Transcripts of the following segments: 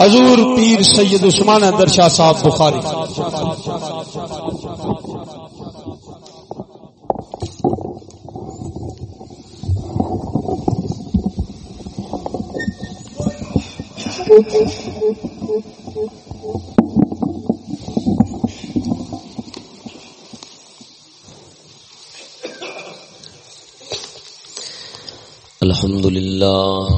حضور پیر سید عثمان اندر شاہ صاحب بخاری. الحمد لله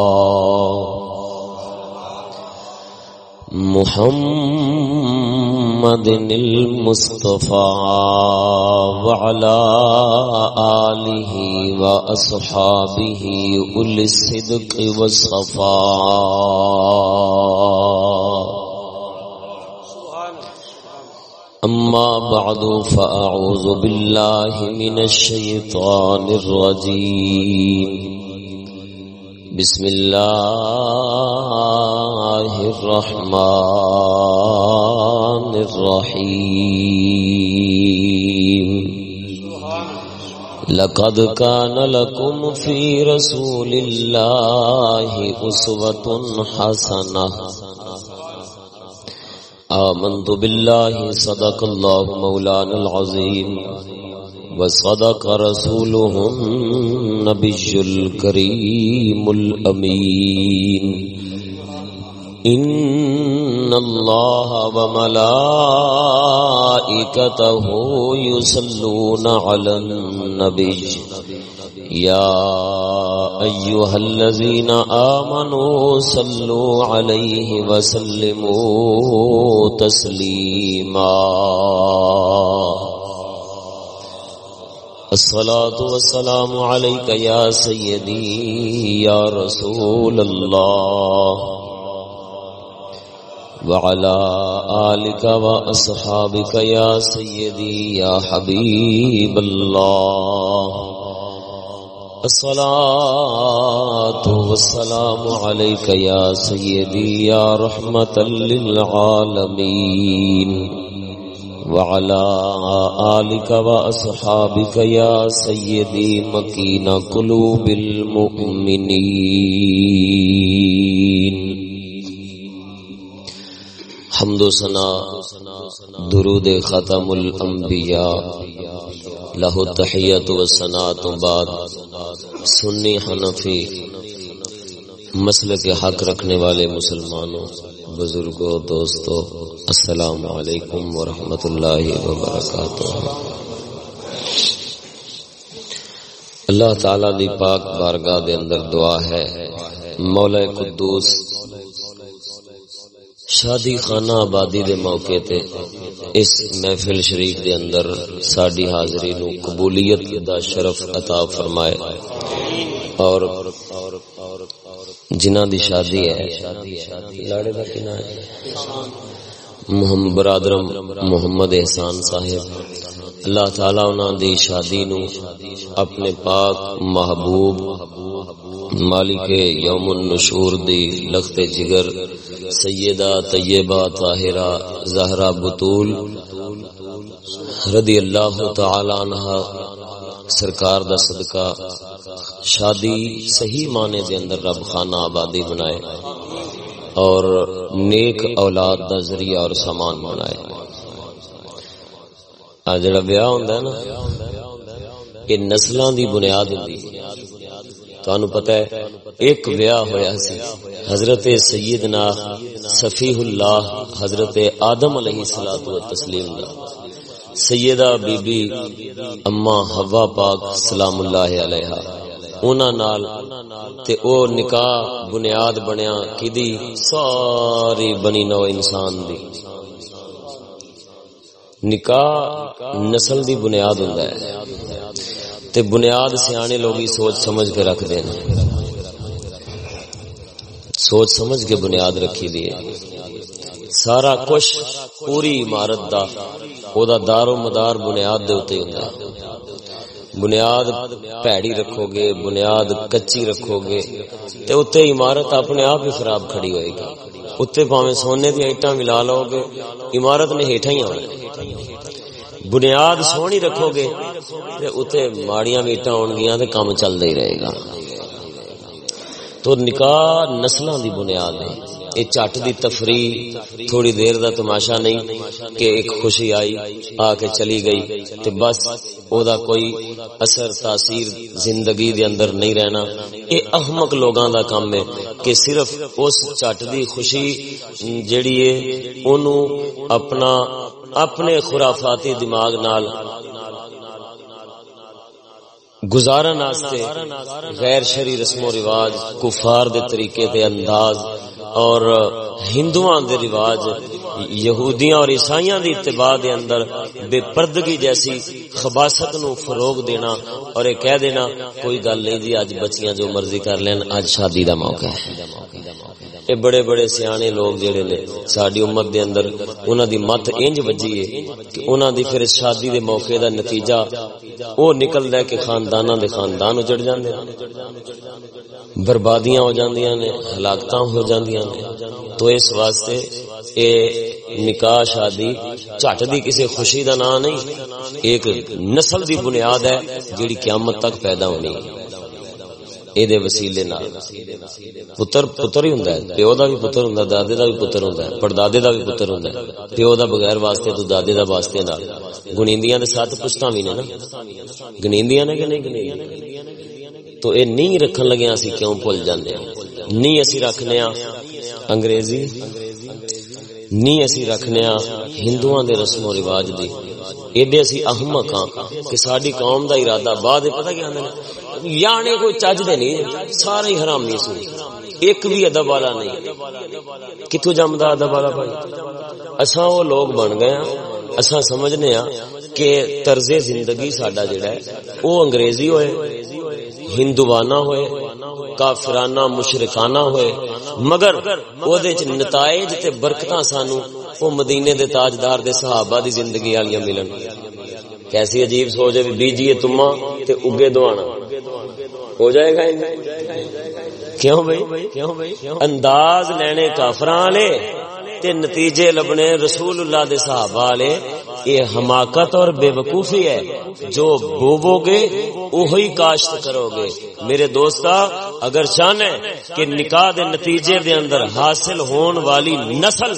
محمد المصطفى وعلى آله وأصحابه أولي الصدق والصفاء. أما بعد، فأعوذ بالله من الشيطان الرجيم. بسم الله الرحمن الرحيم لقد كان لكم في رسول الله أسوة حسنة. آمنت بالله صدق الله مولانا العظيم. وصدق رسوله النبي الكريم الأمين. إن الله وملائكته يصلون على النبي. يا أيها الذين آمنوا صلوا عليه وسلموا تسليماً. الصلاة والسلام عليك يا سيدي يا رسول الله. وعلى آلك وأصحابك يا سيدي يا حبيب الله. الصلاة والسلام عليك يا سيدي يا رحمة للعالمين. وعلى آلك وأصحابك يا سيدي مكين قلوب المؤمنين. حمد و سنا درود ختم الانبیاء له التحیت و سنا تو بعد، سنی حنفی مسئلے کے حق رکھنے والے مسلمانوں۔ بزرگوں دوستو، السلام علیکم ورحمۃ اللہ وبرکاتہ۔ اللہ تعالی دی پاک بارگاہ دے اندر دعا ہے۔ مولا قدوس، شادی خانہ آبادی دے موقع تے اس محفل شریف دے اندر ساڈی حاضری نو قبولیت دا شرف عطا فرمائے۔ اور جنہ دی شادی ہے۔ لاڑے دا کنا ہے۔ محمد برادرم محمد احسان صاحب۔ اللہ تعالی انہاں دی شادی نو اپنے پاک محبوب مالک یوم النشور دی لخت جگر سیدہ طیبہ طاہرہ زہرا بطول رضی اللہ تعالی عنہ سرکار دا صدقہ شادی صحیح معنی دے اندر رب خانہ آبادی بنائے اور نیک اولاد دا ذریعہ اور سامان بنائے۔ جڑا بیاہ ہوندا ہے نا کہ نسلاں دی بنیاد ہوندی تانوں پتہ ہے، ایک بیاہ ہویا سی، حضرت سیدنا صفیح اللہ حضرت آدم علیہ الصلوۃ والتسلیم دا۔ سیدہ بی بی اما حوا پاک سلام اللہ علیہا اونا نال تے او نکاح بنیاد بنیا کدی ساری بنی نو انسان دی۔ نکاح نسل دی بنیاد ہوندا ہے۔ تے بنیاد سیانے لوگی سوچ سمجھ کے رکھ دینا سوچ سمجھ کے بنیاد رکھی دی سارا کچھ پوری عمارت دا او دا دار و مدار بنیاد دے اتے ہوندا بنیاد پیڑی رکھو گے بنیاد کچی رکھو گے تے اتے عمارت اپنے آپ ہی خراب کھڑی ہوئے گی۔ اتے پاویں سونے دی اینٹاں ملا لو گے، عمارت نے ہیٹھا ہی آنا بنیاد سونی رکھو گے تے اتے ماڑیاں بھی اینٹاں ہون تے کام چلدا ہی رہے گا۔ تو نکاح نسلاں دی بنیاد ہے۔ یہ چٹ دی تفریح تھوڑی دیر دا تماشا نہیں کہ ایک خوشی آئی، آ کے چلی گئی تے بس او دا کوئی اثر، تاثیر زندگی دے اندر نہیں رہنا۔ اے احمق لوگاں دا کام ہے کہ صرف اس چٹ دی خوشی جیڑی ہے، اونوں اپنا، اپنے خرافاتی دماغ نال گزارن واسطے غیر شری رسم و رواج، کفار دے طریقے دے انداز اور ہندوؤں دے رواج یہودیاں اور عیسائیاں دی اتباع دے اندر بے پردگی جیسی خباست نو فروغ دینا اور یہ کہہ دینا، کوئی گل نہیں جی اج بچیاں جو مرضی کر لین اج شادی دا موقع ہے۔ اے بڑے بڑے سیانے لوگ جڑے نے ساری امت دے اندر انہاں دی مت انج وجی ہے کہ انہاں دی پھر شادی دے موقع دا نتیجہ او نکلدا ہے کہ خانداناں دے خاندان اجڑ جاندے بربادیاں ہو جاندیاں نے، ہلاکتاں ہو جاندیاں نے۔ تو اس واسطے اے نکاح شادی چٹ دی کسی خوشی دا نام نہیں ایک نسل دی بنیاد ہے جیڑی قیامت تک پیدا ہونی ہے اے وسیلے نال پتر پتر ہی ہوندا ہے پیو دا بھی پتر ہوندا دادے دا بھی پتر ہوندا ہے پردادے دا بھی پتر ہوندا ہے پیو دا بغیر واسطے تو دادے دا واسطے نال گنیندیاں دے سات پشتاں وی نے نا گنیندیاں نے کہ نہیں گنیندیاں تو اے نہیں رکھن لگے اسی کیوں بھول جاندے ہیں نہیں اسی رکھنے ہاں انگریزی نہیں اسی رکھنے ہاں ہندوؤں دے رسم و رواج دی ایڈے اسی احمق ہاں کہ ساری قوم دا ارادہ بعد پتہ کیا آندے یانے کوئی چج دے نہیں سارے ہی حرامی سو ایک بھی ادب والا نہیں کتوں جمدا ادب والا بھائی اساں وہ لوگ بن گئے ہیں اساں سمجھنے ہاں کہ طرز زندگی ساڈا جڑا ہے، وہ انگریزی ہوئے، ہندوانہ ہوئے، کافرانہ، مشرکانہ ہوئے، مگر او دے چ نتائج تے برکتاں سانو او مدینے دے تاجدار دے صحابہ دی زندگی والیاں ملن۔ کیسی عجیب سوچ ہے بیجیے تما تے اگے دوانا ہو جائے گا کیوں بھائی انداز لینے کافراں والے۔ تے نتیجے لبنے رسول اللہ دے صحابہ والے، یہ حماقت اور بے وقوفی ہے۔ جو بوبو گے وہی کاشت کرو گے۔ میرے دوستا اگر چاہنے کہ نکاح دے نتیجے دے اندر حاصل ہون والی نسل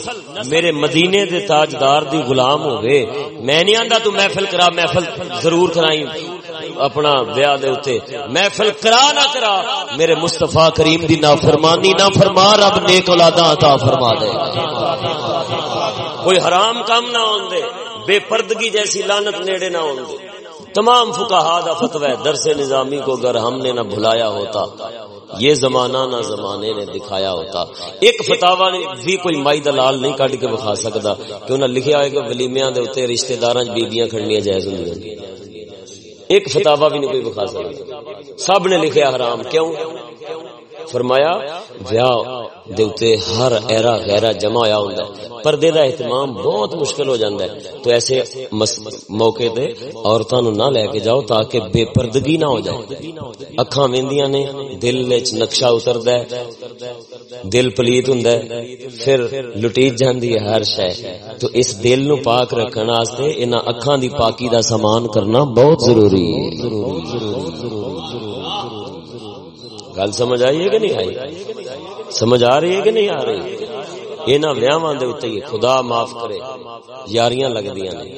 میرے مدینے دے تاجدار دی غلام ہوئے میں نہیں آندا تو محفل کرا، محفل ضرور کرائی۔ اپنا بیاہ دے اتے محفل کرا نہ کرا۔ میرے مصطفیٰ کریم دی نافرمانی نہ فرما رب نیک اولاداں عطا فرما دے۔ کوئی حرام کام نہ ہون دے، بے پردگی جیسی لانت نیڑے نہ ہوں گے تمام فکاہا دا فتوہ درس نظامی کو اگر ہم نے نہ بھلایا ہوتا، یہ زمانہ نہ زمانے نے دکھایا ہوتا۔ ایک فتوا نے بھی کوئی مائی دلال نہیں کٹ کے بکھا سکتا کہ انہیں لکھیا ہے کہ ولیمیاں دے ہوتے رشتہ داراں بیبیاں کھڑنیاں جائز ہوں ایک فتوا بھی نہیں کوئی بخا سکتا سب نے لکھیا حرام. کیوں؟ فرمایا ویاہ دے ہر ایرا غیرہ جمع ہویا ہوندا ہے۔ پردے دا اہتمام بہت مشکل ہو جاندا ہے۔ تو ایسے موقع تے عورتاں نو نہ لے کے جاؤ تاکہ بے پردگی نہ ہو جائے۔ اکھاں ویندیاں نے دل وچ نقشہ اتردا ہے۔ دل پلیت ہوندا ہے۔ پھر لٹیج جاندی ہے ہر شے۔ تو اس دل نو پاک رکھن واسطے انہاں اکھاں دی پاکی دا سامان کرنا بہت ضروری ہے۔ ضروری ضروری ضروری گل سمجھ آئی ہے کہ نہیں آئی؟ سمجھ آ رہی ہے کہ نہیں آ رہی؟ انہاں ویاواں دے اوتے خدا معاف کرے، یاریاں لگدیاں نے۔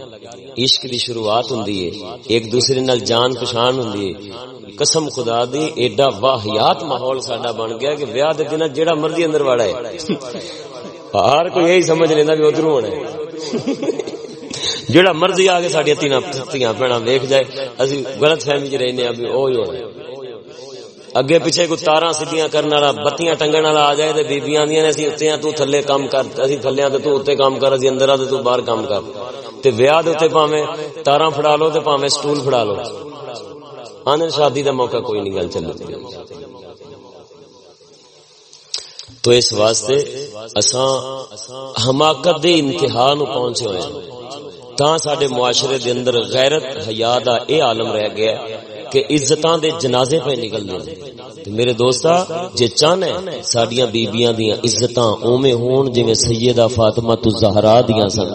عشق دی شروعات ہوندی ہے، ایک دوسرے نال جان پہچان ہوندی ہے۔ قسم خدا دی، ایڈا واہیات ماحول ساڈا بن گیا کہ ویاہ دے دن جیڑا مرضی اندر واڑا ہے ہر کوئی یہی سمجھ لیندا بھی ادھروں ہونا ہے۔ جیڑا مرضی آ کے ساڈیاں تیناں تیاں بہنا ویکھ جائے، اسی غلط فہمی چ رہنے ابھی اوہی ہونا ہے۔ اگے پیچھے کو تارا سیدیاں کرنے والا، بتیاں ٹنگن والا آ جائے تے بیبییاں آندیاں نے، اسی اتنے تو تھلے کام کر، اسی تھلے تے تو اتنے کام کر، اسی اندر تے تو باہر کام کر۔ تے ویاہ دے تے پاویں تاراں پھڑا لو تے پاویں سٹول پھڑا لو۔ آنے شادی دا موقع کوئی نہیں، گل چلے۔ تو اس واسطے اساں حماقت دے انتہا نو پہنچے ہوئے تا سڈے معاشرے دے اندر غیرت، حیا دا اے عالم رہ گیا۔ ہے کہ عزتاں دے جنازے پہ نکل دے تے میرے دوستا جے چاہنا ہے، ساڈیاں بیبییاں دیاں عزتاں اوویں ہون جویں سیدہ فاطمہ الزہرا دیاں سن۔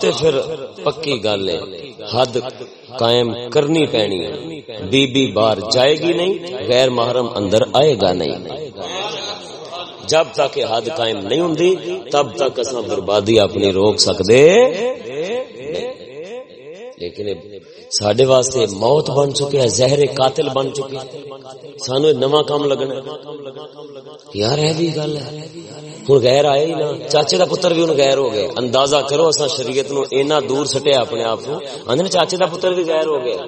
تے پھر پکی گل ہے، حد قائم کرنی پینی ہے۔ بی بی بار جائے گی نہیں، غیر محرم اندر آئے گا نہیں۔ جب تک حد قائم نہیں ہوں تب تک اصا بربادی اپنی روک سکتے لیکن سڈے واسطے موت بن چکے ہے، زہر قاتل بن چکے سانو نواں کام لگنا یار ہے بھی گل ہے۔ ہوں غیر آئے ہی نا۔ چاچے دا پتر بھی ہوں غیر ہو گئے اندازہ کرو اصا شریعت نو اینا دور سٹیا اپنے آپ کو آدھے چاچے دا پتر بھی غیر ہو گیا۔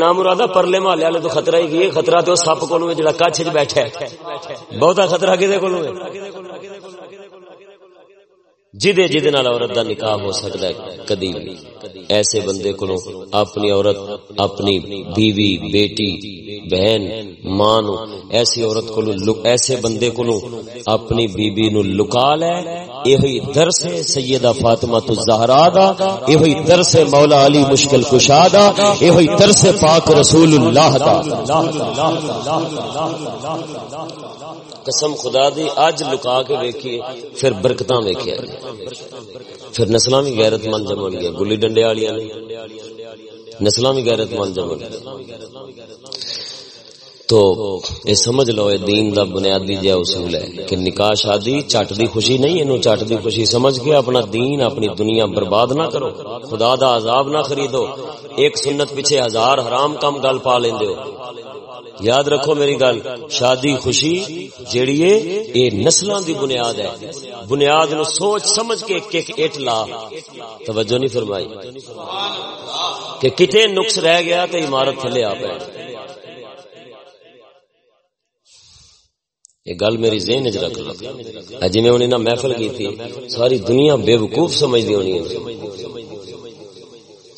نام مرادہ پرلے محلے والے تو خطرہ ہی کی خطرہ تو سپ کو جڑا کچھ بیٹھا ہے۔ بہتا خطرہ کسی کو جدے جدے نال عورت دا نکاح ہو سکتا ہے، کدی ایسے بندے کو اپنی عورت، اپنی بیوی، بیٹی، بہن، ماں نو ایسی عورت کو ایسے بندے کو اپنی بیوی نو لکا لے۔ یہ درس ہے سیدہ فاطمہ تو زہرا دا یہ درس ہے مولا علی مشکل کشا دا یہ درس ہے پاک رسول اللہ دا۔ قسم خدا دی اج لکا کے ویکھیے، پھر برکتاں ویکھیا جی۔ پھر نسلاں بھی غیرت مند جمن گیا گلی ڈنڈے والیاں نے۔ نسلاں بھی غیرت مند جمن گیا تو یہ سمجھ لو، یہ دین دا بنیادی جہ اصول ہے کہ نکاح شادی چٹ دی خوشی نہیں اینو چٹ دی خوشی سمجھ کے اپنا دین، اپنی دنیا برباد نہ کرو۔ خدا دا عذاب نہ خریدو۔ ایک سنت پیچھے ہزار حرام کم گل پا لیندے ہو۔ یاد رکھو میری گل، شادی خوشی جیڑی ہے، اے نسلاں دی بنیاد ہے۔ بنیاد نو سوچ سمجھ کے ایک ایک اٹ لا۔ توجہ نہیں فرمائی۔ کہ کتے نقص رہ گیا تے عمارت تھلے آ پے۔ یہ گل میری ذہن چ رکھ لو۔ جی میں انہیں محفل کی تھی، ساری دنیا بے وقوف سمجھتی ہونی ہے۔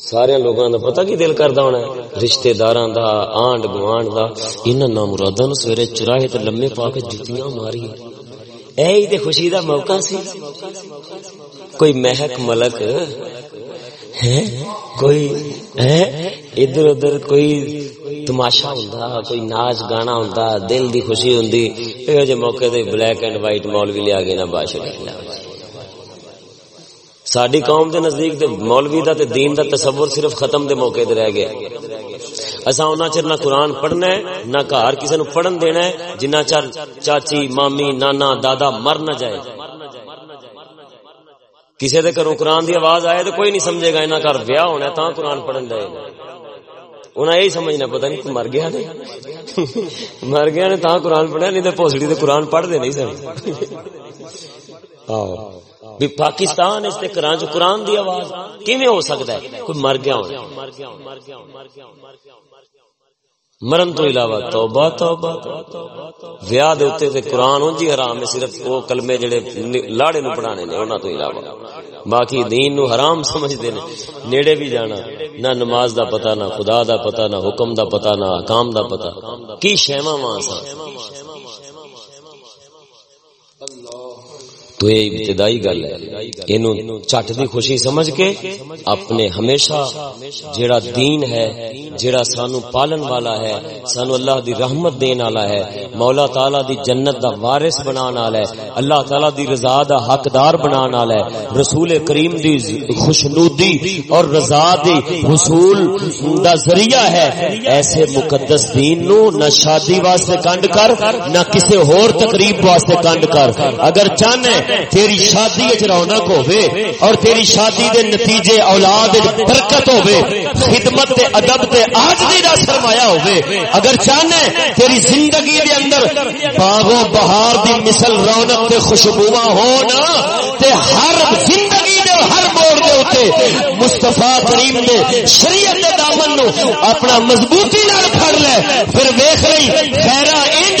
سارے لوگوں کا پتا کی دل کرتا ہونا رشتے دار دا، آنڈ گوانڈ دا۔ انہاں نام مراداں نو سویرے چراہے تے لمے پا کے جتیاں ماری۔ اے ہی تے خوشی دا موقع سی۔ کوئی مہک ملک ہے کوئی ادھر ادھر کوئی تماشا ہوندا، کوئی ناچ گانا ہوندا، دل دی خوشی ہوندی۔ اے جے موقع تے بلیک اینڈ وائٹ مولوی لیا کے نہ باشا ساری قوم دے نزدیک دے مولوی دا تے دین دا تصور صرف ختم دے موقع تے رہ گیا۔ اسا اونا چر نہ قرآن پڑھنا ہے، نہ گھر کسی نو پڑھن دینا ہے جنہ چر چاچی، مامی، نانا، دادا مر نہ جائے۔ کسی دے گھروں قرآن دی آواز آئے تو کوئی نہیں سمجھے گا انہاں گھر ویاہ ہونا ہے، تاں قرآن پڑھن دے۔ انہیں یہی سمجھنا پتا نہیں تو مر گیا نے۔ مر گیا نے، تاں قرآن پڑھیا، نہیں تو پوسڑی تے قرآن پڑھ دے نہیں سن۔ بھی پاکستان اس قرآن جو قرآن دی آواز، کیویں ہو سکتا ہے؟ کوئی مر گیا ہونا مرن تو علاوہ توبہ توبہ، ویاہ دے اوتے تے قرآن اونجی حرام ہے، صرف وہ کلمے جڑے لاڑے نو پڑھانے نے، انہاں تو علاوہ۔ باقی دین نو حرام سمجھدے نے، نیڑے بھی جانا، نہ نماز دا پتہ، نہ خدا دا پتہ، نہ حکم دا پتہ، نہ احکام دا پتہ۔ کی شیواں وہاں سا تو یہ ابتدائی گل ہے۔ اینو چٹ دی خوشی سمجھ کے اپنے ہمیشہ جیڑا دین ہے، جیڑا سانو پالن والا ہے، سانو اللہ دی رحمت دین والا ہے، مولا تعالی دی جنت دا وارث بنان والا ہے، اللہ تعالی دی رضا دا حقدار بنان والا ہے۔ رسول کریم دی خوشنودی اور رضا دی حصول دا ذریعہ ہے۔ ایسے مقدس دین نو نہ شادی واسطے کنڈ کر، نہ کسی ہور تقریب واسطے کنڈ کر۔ اگر چاہنے تیری شادی اچ رونق ہوے اور تیری شادی دے نتیجے اولاد وچ برکت ہوے خدمت تے ادب تے عاجزی دا سرمایہ ہوے اگر چاہنے تیری زندگی دے اندر باغوں بہار دی مثل رونق تے خوشبواں ہون، تے ہر زندگی دے ہر موڑ دے اوتے مصطفی کریم نے شریعت دے دامن نو اپنا مضبوطی نال پھڑ لے، پھر ویکھ رہی خیرہ اینجا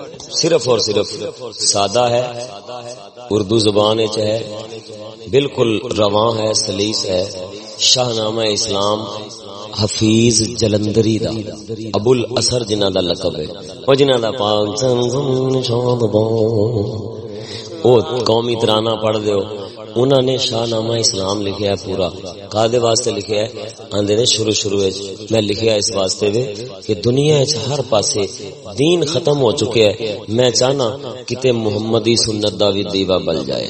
صرف اور صرف سادہ ہے، اردو زبان ہے، بالکل رواں ہے، سلیس ہے شاہ نامہ اسلام حفیظ جلندری دا ابو الاسر جنہ دا لقب ہے۔ او جنہ دا پاک او قومی ترانہ پڑھ دیو انہوں نے شاہ نامہ اسلام لکھیا ہے پورا۔ کادے واسطے لکھیا ہے آندے نے شروع شروع میں لکھیا اس واسطے وے کہ دنیا اچ ہر پاسے دین ختم ہو چکے ہے۔ میں چاہنا کتے محمدی سنت دا وی دیوا بل جائے۔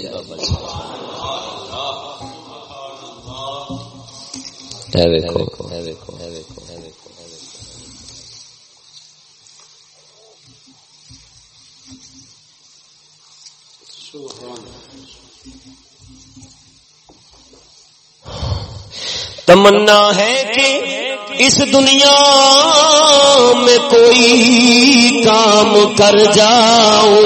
اے ویکھو۔ اے ویکھو اے ویکھو تمنا ہے کہ اس دنیا میں کوئی کام کر جاؤ۔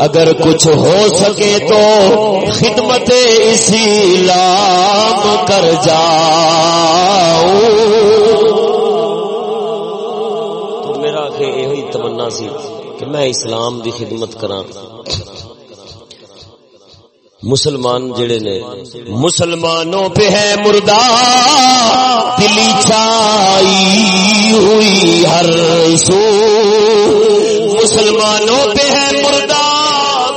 اگر کچھ ہو سکے تو خدمت اسلام کر جاؤ۔ تو میرا یہ تمنا سی کہ میں اسلام دی خدمت کراں۔ مسلمان جڑے نے، مسلمانوں پہ ہے مردہ، دلی چائی ہوئی ہر سو۔ مسلمانوں پہ ہے مردہ،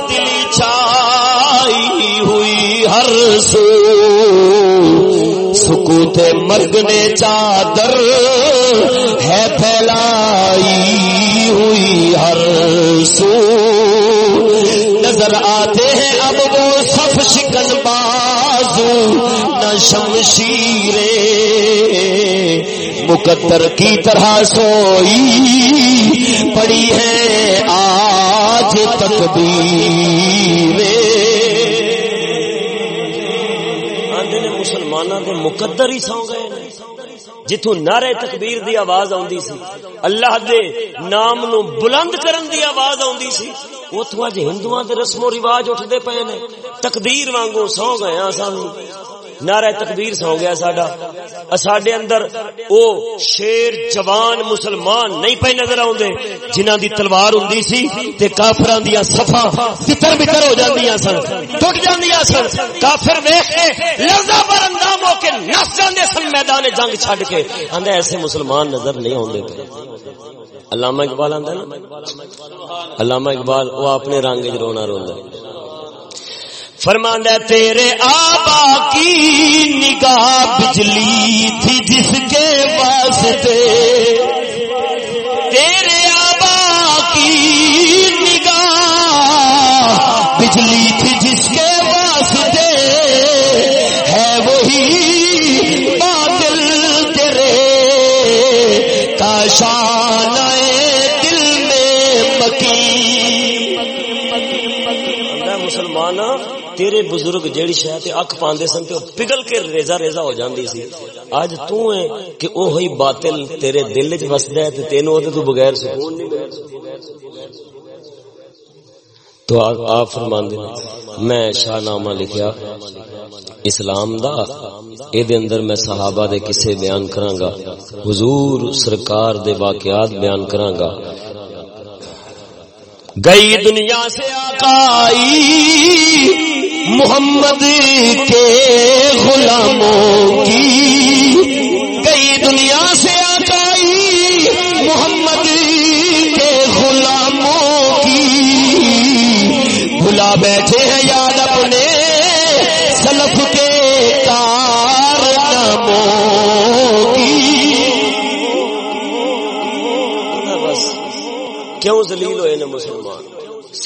دلی چائی ہوئی ہر سو۔ سکوت مرگ نے چادر ہے پھیلائی ہوئی ہر سو۔ سب بازو نہ شمشیر مقدر کی طرح سوئی پڑی ہے آج تقدیر بھی مسلمانوں کے مقدر ہی سو گئے۔ جتوں نعرے تکبیر دی آواز آندی سی، اللہ دے نام نو بلند کرن دی آواز آندی سی اتو اج ہندو دے رسم و رواج اٹھتے پے نے، تقدیر وانگو سو گئے ہاں نعرہ تکبیر سو گیا ساڈا۔ ساڈے اندر او شیر جوان مسلمان نہیں پے نظر آوندے، جنہاں دی تلوار ہوندی سی تے کافراں دی صفا تتر بتر ہو جاندیاں سن ٹوٹ جاندیاں سن۔ کافر ویکھ کے لرزہ پر اندام ہو کے نس جاندے سن میدان جنگ چھڈ کے۔ آندے ایسے مسلمان نظر نہیں آوندے۔ پے علامہ اقبال آندا نا؟ علامہ اقبال وہ اپنے رنگ وچ رونا روندا فرماندہ تیرے آبا کی نگاہ بجلی تھی جس کے واسطے۔ تیرے آبا کی نگاہ بجلی تیرے بزرگ جیڑی شاید اک پاندے سن تے پگل کے ریزا ریزا ہو جاندی سی۔ اج تو ہے کہ او ہوئی باطل تیرے دل وچ وسدا ہے تے تینو او تو بغیر سکون نہیں تو آپ فرماندے میں شاہ نامہ لکھیا، اسلام دا اے دے اندر میں صحابہ دے کسے بیان کراں گا۔ حضور سرکار دے واقعات بیان کراں گا۔ گئی دنیا سے آقائی محمد کے غلاموں کی۔ گئی دنیا سے آقائی محمد کے غلاموں کی۔ بھلا بیٹھے ہیں یاد اپنے سلف کے کارناموں کی۔ کیوں ذلیل ہوئے نا مسلمان؟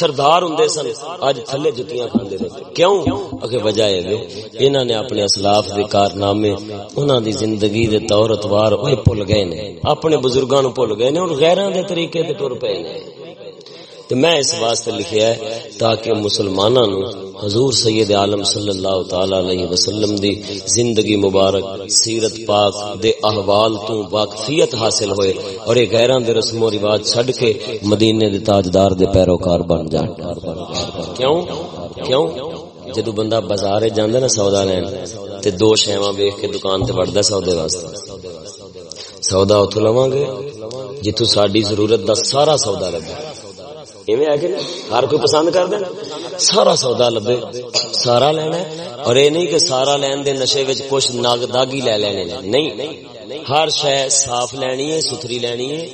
سردار ہوں سن اج تھلے جتیاں کھاندے نے۔ کیوں؟ اگے وجہ ہے، انہاں نے اپنے اسلاف دے کارنامے، انہاں دی زندگی دے طور اتوار اوے بھول گئے نے۔ اپنے بزرگاں نو بھول گئے نے، اور غیراں دے طریقے تے ٹر پئے نے۔ تے میں اس واسطے لکھیا ہے تاکہ مسلماناں نو حضور سید عالم صلی اللہ تعالی علیہ وسلم دی زندگی مبارک، سیرت پاک دے احوال تو واقفیت حاصل ہوئے اور یہ غیراں دے رسم و رواج چھڈ کے مدینے دے تاجدار دے پیروکار بن جان کیوں؟ کیوں؟ جدو بندہ بازار جاندا نا سودا لین، تے دو شیواں ویکھ کے دکان تے وڑدا سودے واسطے۔ سودا اتو لوا گے جتو ساری ضرورت دا سارا سودا لگے۔ ایویں ہے کہ ہر کوئی پسند کر دے سارا سودا لبے، سارا لینا اور یہ نہیں کہ سارا لین دے نشے وچ کچھ ناگ داگی لے لینے۔ نہیں، ہر شے صاف لینی ہے، ستھری لینی ہے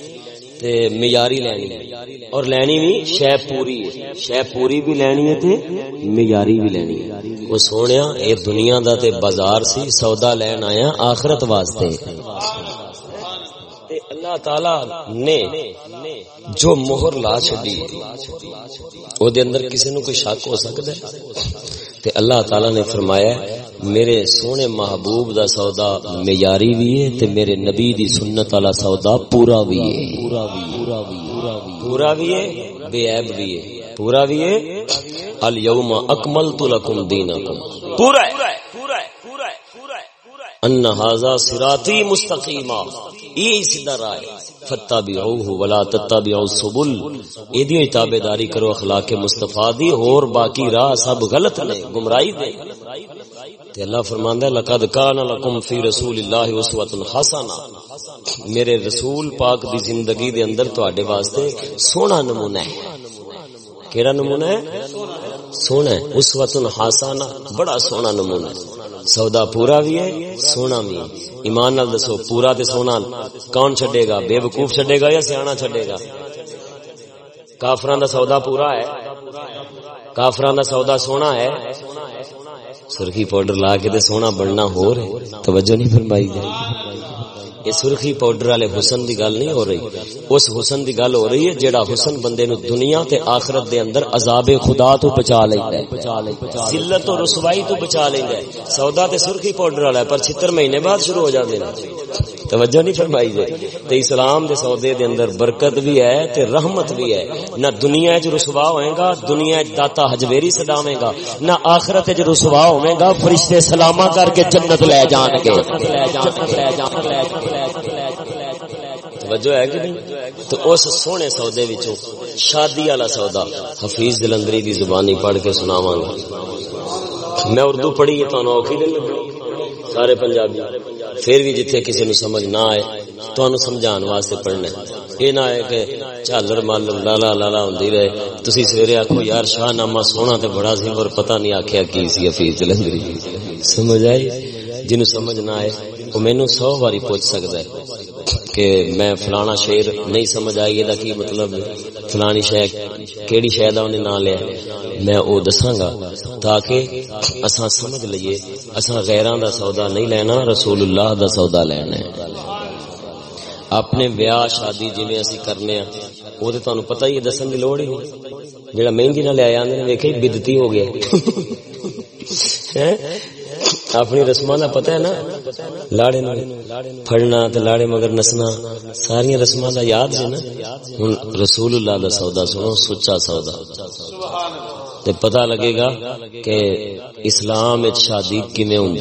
تے معیاری لینی ہے۔ اور لینی بھی شے پوری ہے۔ شے پوری بھی لینی ہے تے معیاری بھی لینی ہے۔ وہ سونیا اے دنیا دا تے بازار سی، سودا لین آیا آخرت واسطے۔ اللہ تعالی نے جو مہر لا چڈی او دے اندر کسی نو کوئی شک ہو سکتا ہے؟ تے اللہ تعالی نے فرمایا میرے سونے محبوب دا سودا معیاری بھی ہے، تے میرے نبی دی سنت والا سودا پورا بھی ہے۔ پورا بھی پورا بھی پورا بھی ہے، بے عیب بھی ہے۔ پورا بھی ہے؟ الیوم اکملت لکم دینکم۔ پورا ہے۔ پورا ہے ان هذا صراطی مستقیما۔ یہ سیدھا راہ ہے۔ فتبعوه ولا تتبعوا السبل۔ ایدی تابعداری کرو، اخلاق مصطفی دی، اور باقی راہ سب غلط نے گمراہی دے تے اللہ فرماندا ہے، لقد کان لکم فی رسول اللہ اسوۃ حسنہ میرے رسول پاک دی زندگی دے اندر تواڈے واسطے سونا نمونہ ہے۔ کیڑا نمونہ ہے؟ سونا ہے۔ اسوۃ حسنہ بڑا سونا نمونہ ہے۔ سودا پورا بھی ہے، سونا بھی ہے ایمان نال دسو، پورا تے سونا کون چھڈے گا؟ بے وقوف چھڈے گا یا سیاح چھڈے گا؟ کافران دا سودا پورا ہے۔ کافران دا سودا سونا ہے۔ سرخی پاؤڈر لا کے تے سونا بننا ہو رہے۔ توجہ نہیں فرمائی جائے یہ سرخی پاؤڈر والے حسن دی گل نہیں ہو رہی۔ اس حسن دی گل ہو رہی ہے جیڑا حسن بندے نو دنیا تے آخرت دے اندر عذاب خدا تو بچا لیندا ہے۔ ذلت و رسوائی تو بچا لیندا ہے۔ سودا تے سرخی پاؤڈر والا ہے، پر 76 مہینے بعد شروع ہو جاندے نے۔ توجہ نہیں فرمائی جائے تے اسلام دے سودے دے اندر برکت بھی ہے تے رحمت بھی ہے۔ نہ دنیا وچ رسوا ہوے گا، دنیا وچ داتا حجویری صداوے گا۔ نہ آخرت وچ رسوا ہوے گا، فرشتے سلامہ کر کے جنت لے جان گے۔ لے لے جان توجہ ہے کہ نہیں؟ تو اس سونے سودے وچوں شادی والا سودا حفیظ دلندری دی زبانی پڑھ کے سناواں گا۔ میں اردو پڑھی ہے، تانوں اوکھی نہیں سارے پنجابی۔ پھر بھی جتھے کسی نو سمجھ نہ آئے، تانوں سمجھان واسطے پڑھنا یہ نہ ہے کہ چالر مال لالا لالا ہوندی رہے۔ تسی سویرے آکھو، یار شاہ نامہ سونا تے بڑا سی اور پتہ نہیں آکھیا کی سی حفیظ دلندری سمجھ آئی؟ جنو سمجھ نہ آئے وہ مینو سو باری پوچھ سکتا ہے۔ کہ میں فلانا شیر نہیں سمجھ آئی یہ کی مطلب فلانی شہ کیڑی شہ دا انہیں نہ لیا۔ میں او دساں گا، تاکہ اساں سمجھ لئیے، اساں غیراں دا سودا نہیں لینا، رسول اللہ دا سودا لینا ہے۔ اپنے ویاہ، شادی جویں اسی کرنے ہیں او تے تانوں پتہ ہی دسن دی لوڑ ہی نہیں۔ جڑا مہندی نہ لے آندے ویکھے بدتی ہو گیا۔ اپنی رسم کا پتا ہے نا؟ لاڑے پڑنا لاڑے مگر نسنا ساری رسم کا یاد ہے نا؟ ہوں رسول اللہ کا سودا سنو، سچا سودا۔ تے پتا لگے گا کہ اسلام شادی کیویں ہوں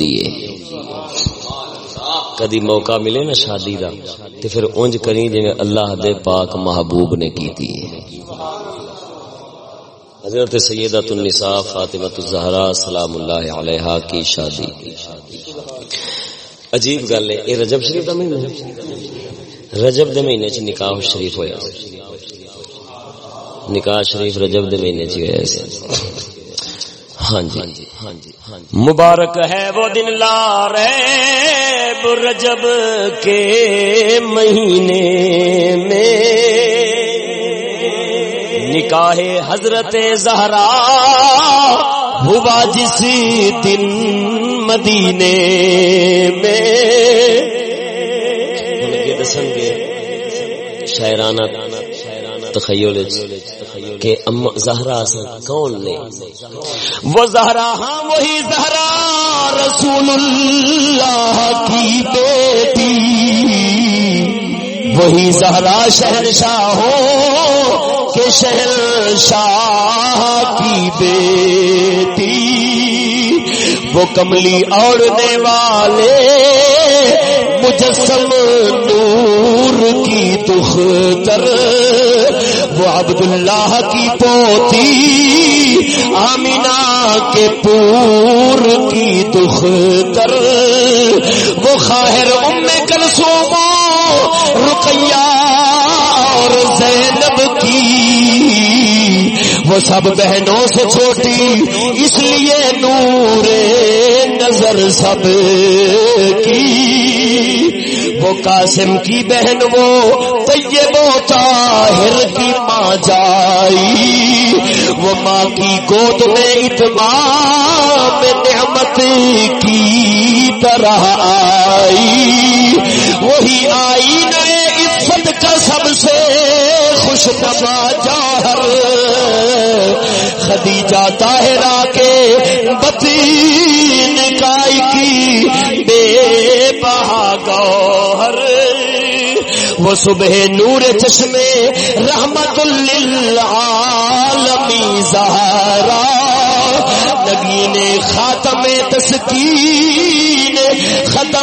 کدی موقع ملے نا شادی دا، تے پھر اونج کری جی اللہ دے پاک محبوب نے کی تھی حضرت سیدت النساء فاطمہ الزہرا سلام اللہ علیہ کی شادی۔ عجیب گل ہے، یہ رجب شریف کا مہینہ رجب دے مہینے چ نکاح شریف ہویا۔ نکاح شریف رجب دے مہینے چ ہویا سی ہاں جی۔ ہاں جی مبارک ہے وہ دن لا رے رجب کے مہینے میں۔ نکاح حضرت زہرا، ہوا جس دن مدینے میں۔ دسن گے شاعرانہ تخیل کہ اما زہرا کون نے؟ وہ زہرا ہاں وہی زہرا رسول اللہ کی بیٹی۔ وہی زہرا شہنشاہ ہو کہ شہر شاہ کی بیٹی، وہ کملی اوڑنے والے مجسم نور کی دکھ کر وہ عبداللہ کی پوتی آمینہ کے پور کی دکھ کر وہ خاہر ام کلسوموں رقیہ اور زینب کی۔ وہ سب بہنوں سے چھوٹی، اس لیے نور نظر سب کی۔ وہ قاسم کی بہن، وہ طیب و طاہر کی ماں جائی۔ وہ ماں کی گود میں اتمام نعمت کی طرح آئی۔ وہی آئی کا سب سے خوش نما جاہر خدیجہ طاہرہ کے بتی نکائی کی بے بہا گوہر۔ وہ صبح نور چشمے رحمت للعالمی زہرا۔ نگین خاتم تسکین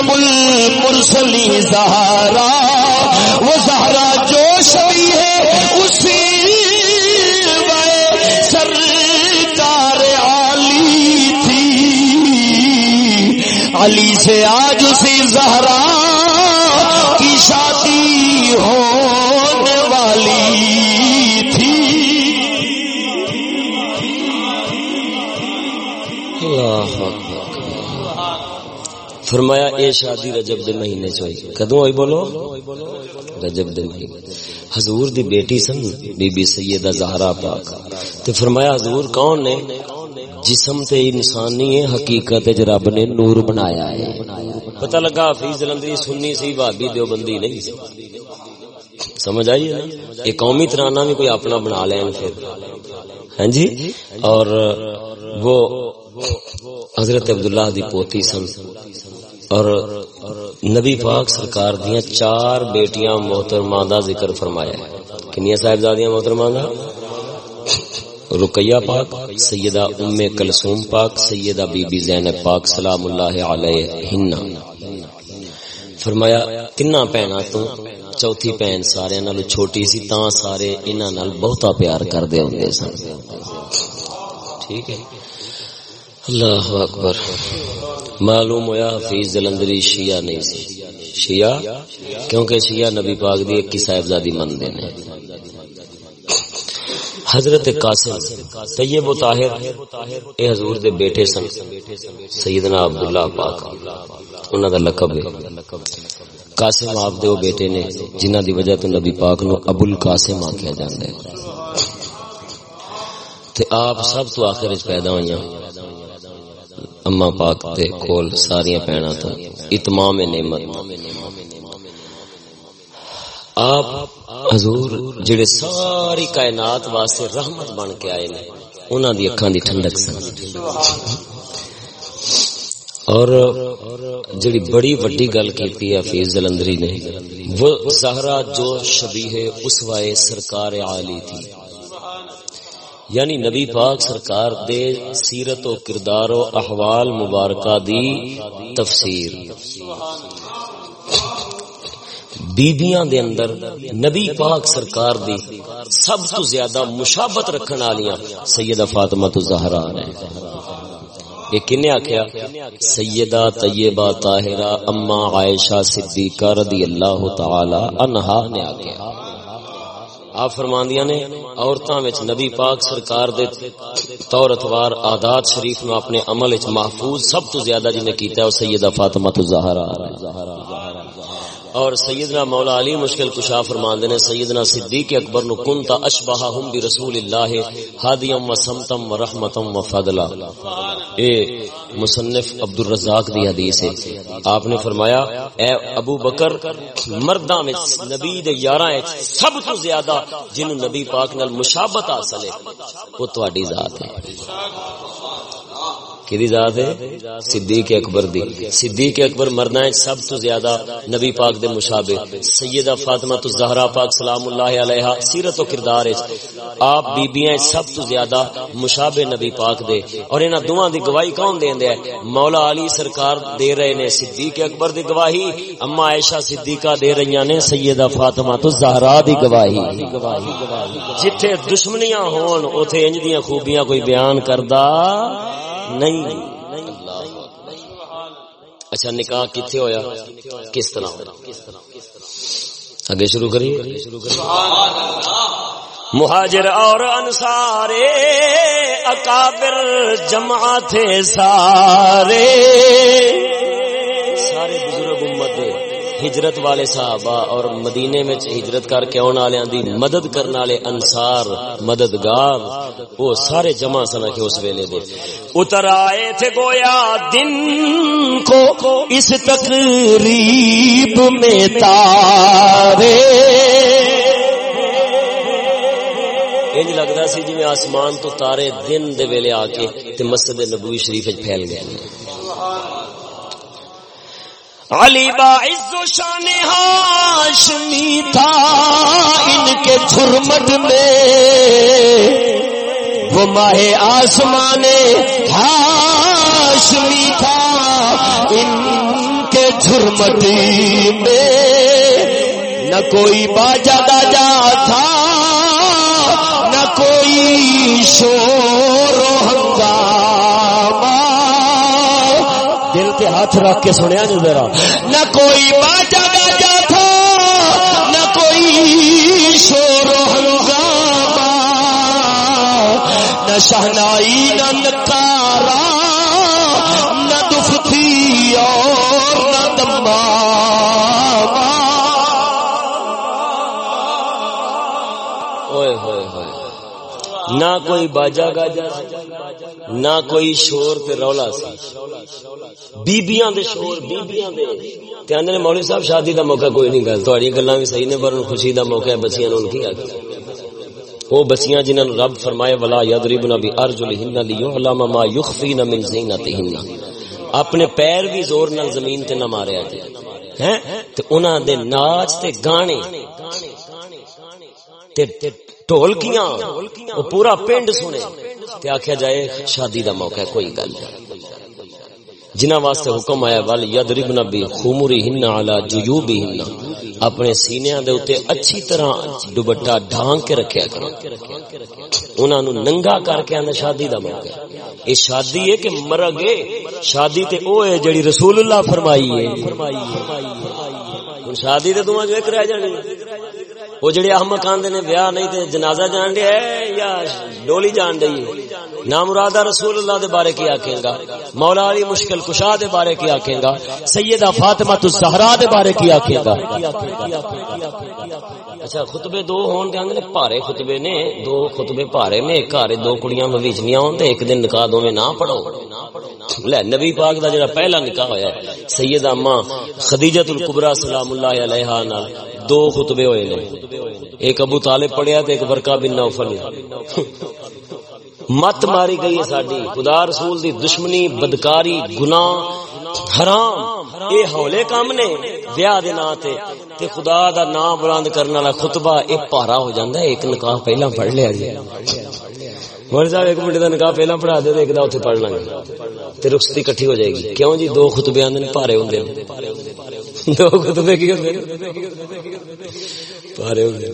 ختم المرسلی زہرا، وہ زہرا جو شبی ہے، اسی سرکار علی تھی۔ علی سے آج اسی زہرا اے شادی رجب دے مہینے چ ہوئی۔ کدوں ہوئی بولو؟ رجب دے مہینے حضور دی بیٹی سن، بی بی سیدہ زہرا پاک۔ تے فرمایا، حضور کون نے؟ جسم تے انسانی ہے حقیقت وچ رب نے نور بنایا ہے پتہ لگا، حفیظ جلندری سنی سی بھابی دیوبندی نہیں سی۔ سمجھ آئی ہے نا؟ یہ قومی ترانہ بھی کوئی اپنا بنا لین پھر۔ ہاں جی؟ اور وہ حضرت عبداللہ دی پوتی سن۔ اور نبی پاک سرکار دیاں چار بیٹیاں محترمہ دا ذکر فرمایا ہے۔ کنیا صاحبزادیاں محترمہ دا رقیہ پاک، سیدہ ام کلثوم پاک، سیدہ بی بی زینب پاک، سلام اللہ علیہ فرمایا، تنا پینا تو چوتھی بہن سارے نال چھوٹی سی، تاں سارے انہاں نال بہتا پیار کردے ہوندے سن۔ ٹھیک ہے۔ اللہ اکبر۔ معلوم ہویا حفیظ جلندری شیعہ نہیں سی۔ شیعہ؟ کیونکہ شیعہ نبی پاک دی ایک کی صاحبزادی مندے نے حضرت قاسم طیب و طاہر، اے حضور دے بیٹے سن۔ سیدنا عبداللہ پاک، انہاں دا لقب ہے۔ قاسم آپ دے وہ بیٹے نے جنہ دی وجہ تو نبی پاک نو ابو القاسم آکھیا جاندا ہے۔ تے آپ سب تو آخر وچ پیدا ہوئیاں۔ اما پاک دے کول ساریاں پینا تو اتمام نعمت۔ آپ حضور جڑے ساری کائنات واسطے رحمت بن کے آئے نے، انہاں دی اکھاں دی ٹھنڈک سن۔ اور جڑی بڑی وڈی گل کیتی ہے حفیظ جلندری نے، وہ زہرا جو شبیہ اسوائے سرکار عالی تھی۔ یعنی نبی پاک سرکار دے سیرت و کردار و احوال مبارکہ دی تفسیر۔ بیبیاں دے اندر نبی پاک سرکار دی سب تو زیادہ مشابت رکھن والیاں سیدہ فاطمہ تو زہرا نے یہ کنے آکھیا؟ سیدہ طیبہ طاہرہ اما عائشہ صدیقہ رضی اللہ تعالی عنہا نے آکھیا۔ آپ فرماندیاں نے، عورتاں وچ نبی پاک سرکار دے طور اتوار عادات شریف نو اپنے عمل وچ محفوظ سب تو زیادہ جنہیں کیتا ہے وہ سیدہ فاطمہ تو الزہرا اور سیدنا مولا علی مشکل کشا فرماندے نے، سیدنا صدیق اکبر نو کنتا اشبہہم برسول اللہ ہادیم و سمتم و رحمتم و فضلا۔ اے مصنف عبد الرزاق دی حدیث ہے۔ آپ نے فرمایا، اے ابو بکر، مرداں وچ نبی دے یاراں وچ سب تو زیادہ جن نبی پاک نال مشابت حاصل ہے، وہ تہاڈی ذات ہے۔ کدی ذات ہے؟ صدیق اکبر دی۔ صدیق اکبر مرنا ہے سب تو زیادہ نبی پاک دے مشابہ۔ سیدہ فاطمہ تو زہرا پاک سلام اللہ علیہا سیرت و کردار ہے آپ بیبیاں سب تو زیادہ مشابہ نبی پاک دے۔ اور انہاں دوواں دی گواہی کون دیندے ہے مولا علی سرکار دے رہے نے، صدیق اکبر دی گواہی۔ اما عائشہ صدیقہ دے رہی نے، سیدہ فاطمہ تو زہرا دی گواہی۔ جتھے دشمنیاں ہون، اوتھے انج دیاں خوبیاں کوئی بیان کردا نہیں. اچھا نکاح کتنے ہویا؟ کس طرح اگے شروع کریے مہاجر اور انصارے، اکابر جمع تھے سارے۔ ہجرت والے صحابہ اور مدینے میں ہجرت کر کے آنے والے دی مدد کرنے والے انصار مددگار، وہ سارے جمع سن کے اس ویلے دے۔ اتر آئے تھے گویا دن کو اس تقریب میں تارے۔ انج لگتا سی جی آسمان تو تارے دن دے ویلے آ کے تے مسجد نبوی شریف پھیل گئے۔ علی باعز و شان ہاشمی تھا ان کے جھرمٹ میں۔ وہ ماہ آسمان ہاشمی تھا ان کے جھرمٹ میں۔ نہ کوئی باجا گاجا تھا، نہ کوئی شور ہنگامہ ہاتھ رکھ کے سنیا جو ذرا۔ نہ کوئی باجا باجا تھا، نہ کوئی شور ہنگامہ نہ شہنائی، نہ نہ کوئی باجا گاجا نہ کوئی شور تے رولا سی۔ بیبیاں دے شور، بیبیاں دے۔ تے اندر مولوی صاحب شادی دا موقع کوئی نہیں گل تہاڈی گلاں وی صحیح نے پر خوشی دا موقع ہے بچیاں نوں کی آکھیا او بچیاں جنہاں نوں رب فرمائے، ولا یضربن بی بارجلہن لیعلم ما یخفین من زینتہن اپنے پیر بھی زور نال زمین تے نہ ماریا جائے ہیں؟ تے انہاں دے ناچ تے گانے۔ تے ٹولکیاں وہ پورا پنڈ سنے تے آخیا جائے شادی دا موقع ہے کوئی گل جنہ واسطے حکم آیا ول یدربن بی خمری ہن علی جیوبہن اپنے سینیاں دے اوتے اچھی طرح دوپٹا ڈھانگ کے رکھیا کرو انہاں نو ننگا کر کے اند شادی دا موقع ہے اے شادی ہے کہ مرگے شادی تے او ہے جڑی رسول اللہ فرمائی ہے شادی تے تمہاں جو ایک رہ جانی وہ جڑے احمد آدھے نے ویاہ نہیں تے جنازہ جان دیا یا ڈولی جان دئی نام مرادہ رسول اللہ دے بارے کی آکھیں گا، مولا علی مشکل کشا دے بارے کی آکھیں گا، سیدہ فاطمہ الزہرا دے بارے کی آکھیں گا۔ اچھا خطبے دو ہون دے اندر پارے خطبے نے، دو خطبے پارے نے، ایک گھر دو کڑیاں مویچنیاں ہون تے ایک دن نکاح دوویں نہ پڑھو۔ لے، نبی پاک دا جڑا پہلا نکاح ہویا ہے سیدہ اما خدیجہ الکبرى سلام اللہ علیہا نال دو خطبے ہوئے نے۔ ایک ابو طالب پڑھیا تے ایک برکا بن نوفل۔ مت ماری گئی ہے ساڈی۔ خدا رسول دی دشمنی، بدکاری، گناہ، حرام، اے ہولے کام نے۔ ویاہ دے نا تے تے خدا دا نام بلند کرنے والا خطبہ اے پارا ہو جاندا ہے، ایک نکاح پہلا پڑھ لیا جی۔ مول صاحب، ایک منٹ دا نکاح پہلا پڑھا دے تے ایک دا اوتھے پڑھ لیں گے۔ تے رخصتی اکٹھی ہو جائے گی۔ کیوں جی؟ دو خطبے آندے پارے ہوندے دو خطبے کی ہوندے پارے ہوندے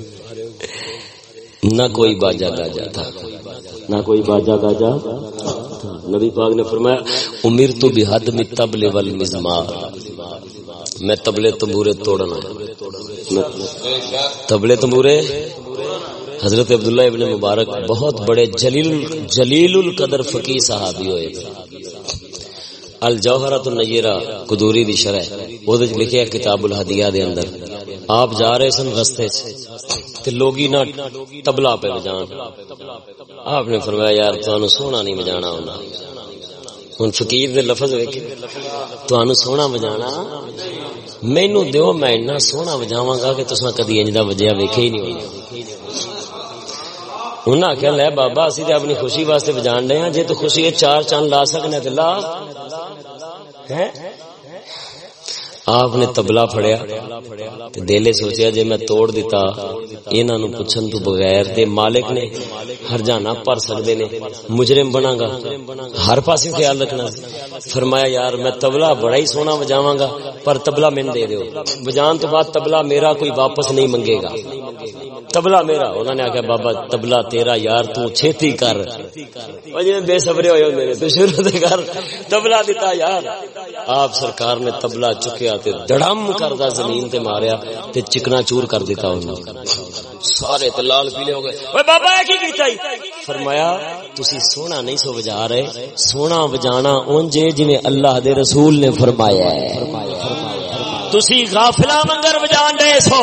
نہ کوئی باجا گاجا تھا۔ نہ کوئی باجا گاجا نبی پاک نے فرمایا امیر تو بھی حد میں تبلے وال مزمار میں تبلے تمبورے توڑنا تبلے تمبورے؟ حضرت عبداللہ ابن مبارک بہت بڑے جلیل جلیل القدر فقی صحابی ہوئے۔ الجوہرۃ النیرہ قدوری دی شرح او وچ لکھیا کتاب الہدیہ دے اندر۔ آپ جا رہے سن رستے تے لوگی نہ تبلا پہ بجان۔ آپ نے فرمایا یار تانوں سونا نہیں بجانا ہوندا ہوں فقیر دے لفظ ویکھے۔ تانوں سونا بجانا مینوں دیو، میں اتنا سونا بجاواں گا کہ تساں کدی انج دا وجیا ویکھے ہی نہیں ہونا۔ انہاں آخیا لے بابا، اسی تے اپنی خوشی واسطے بجان رہے ہاں۔ جے تو خوشی ہے چار چاند لا سکنے تے لا۔ آپ نے تبلا پھڑیا دلے سوچیا جے میں توڑ دیتا، انہاں نو پوچھن تو بغیر دے مالک نے ہر جانا پر سکدے نے، مجرم بنا گا۔ ہر پاسے خیال رکھنا فرمایا، یار، میں تبلا بڑا ہی سونا بجاواں گا، پر تبلا میں دے دیو۔ بجان تو بعد تبلا میرا کوئی واپس نہیں منگے گا۔ تبلا میرا۔ انہوں نے آخیا بابا، تبلا تیرا، یار، تو چھتی کر۔ جی بے صبرے ہوئے ہوندے نے تو شروع کر۔ تبلا دیتا، یار۔ آپ سرکار نے تبلا چکیا تے دڑم کردا زمین تے ماریا تے چکنا چور کر دیتا انہوں سارے تے لال پیلے ہو گئے۔ اوے بابا کی کیتا فرمایا، تسی سونا نہیں سو بجا رہے، سونا بجانا اونجے جویں اللہ دے رسول نے فرمایا ہے۔ تسی غافلہ منگر بجان دے سو،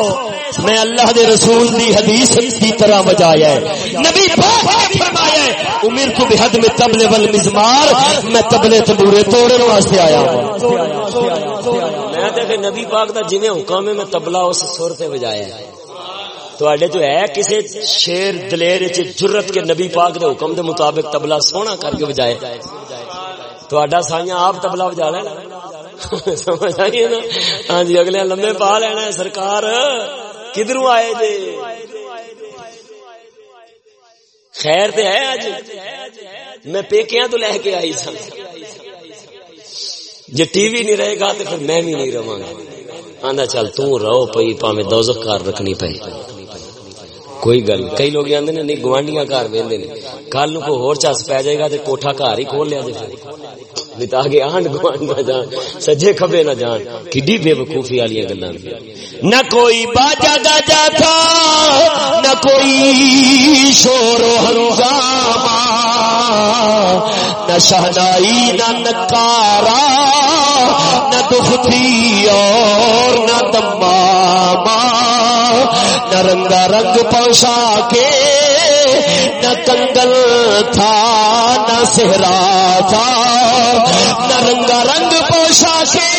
میں اللہ دے رسول دی حدیث کی طرح بجایا ہے۔ نبی پاک نے فرمایا ہے، امیر کو بحد میں تبلے والمزمار، میں تبلے تبورے توڑے واسطے آیا ہوں۔ میں تے نبی پاک دا جویں حکم ہے، میں تبلا اس سر تے بجایا ہے۔ تواڈے تو ہے، کسے شیر دلیر وچ جرت کے نبی پاک دے حکم دے مطابق تبلا سونا کر کے بجائے تواڈا سائیاں آپ تبلا بجا لے سمجھ آئی نا؟ ہاں جی اگلے لمبے پا لینا ہے سرکار۔ کدھر آئے جی خیر تے ہے اج میں پیکیاں تو لے کے آئی سن۔ جی ٹی وی نہیں رہے گا تو پھر میں بھی نہیں رہا گا۔ آندا چل تو رہو پئی، پاویں دوزخ کار رکھنی پئی۔ کوئی گل کئی لوگ آدھے نے، نہیں، گوانڈیاں گھر ویندے نے۔ کل کو ہو ہور چس پی جائے گا کوٹا کوٹھا گھر ہی کھول لیا جائے بتا کے آنڈ گوانڈ نہ جان، سجے کھبے نہ جان، کڈی بے وقوفی والی گلاں نہ کوئی باجا گاجا تھا، نہ کوئی شور و ہنگامہ، نہ شہنائی، نہ نکارا نہ دفتی اور نہ دماما نہ رنگا رنگ پوشا کے نہ کنگل تھا، نہ سہرا تھا، نہ رنگا رنگ پوشا کے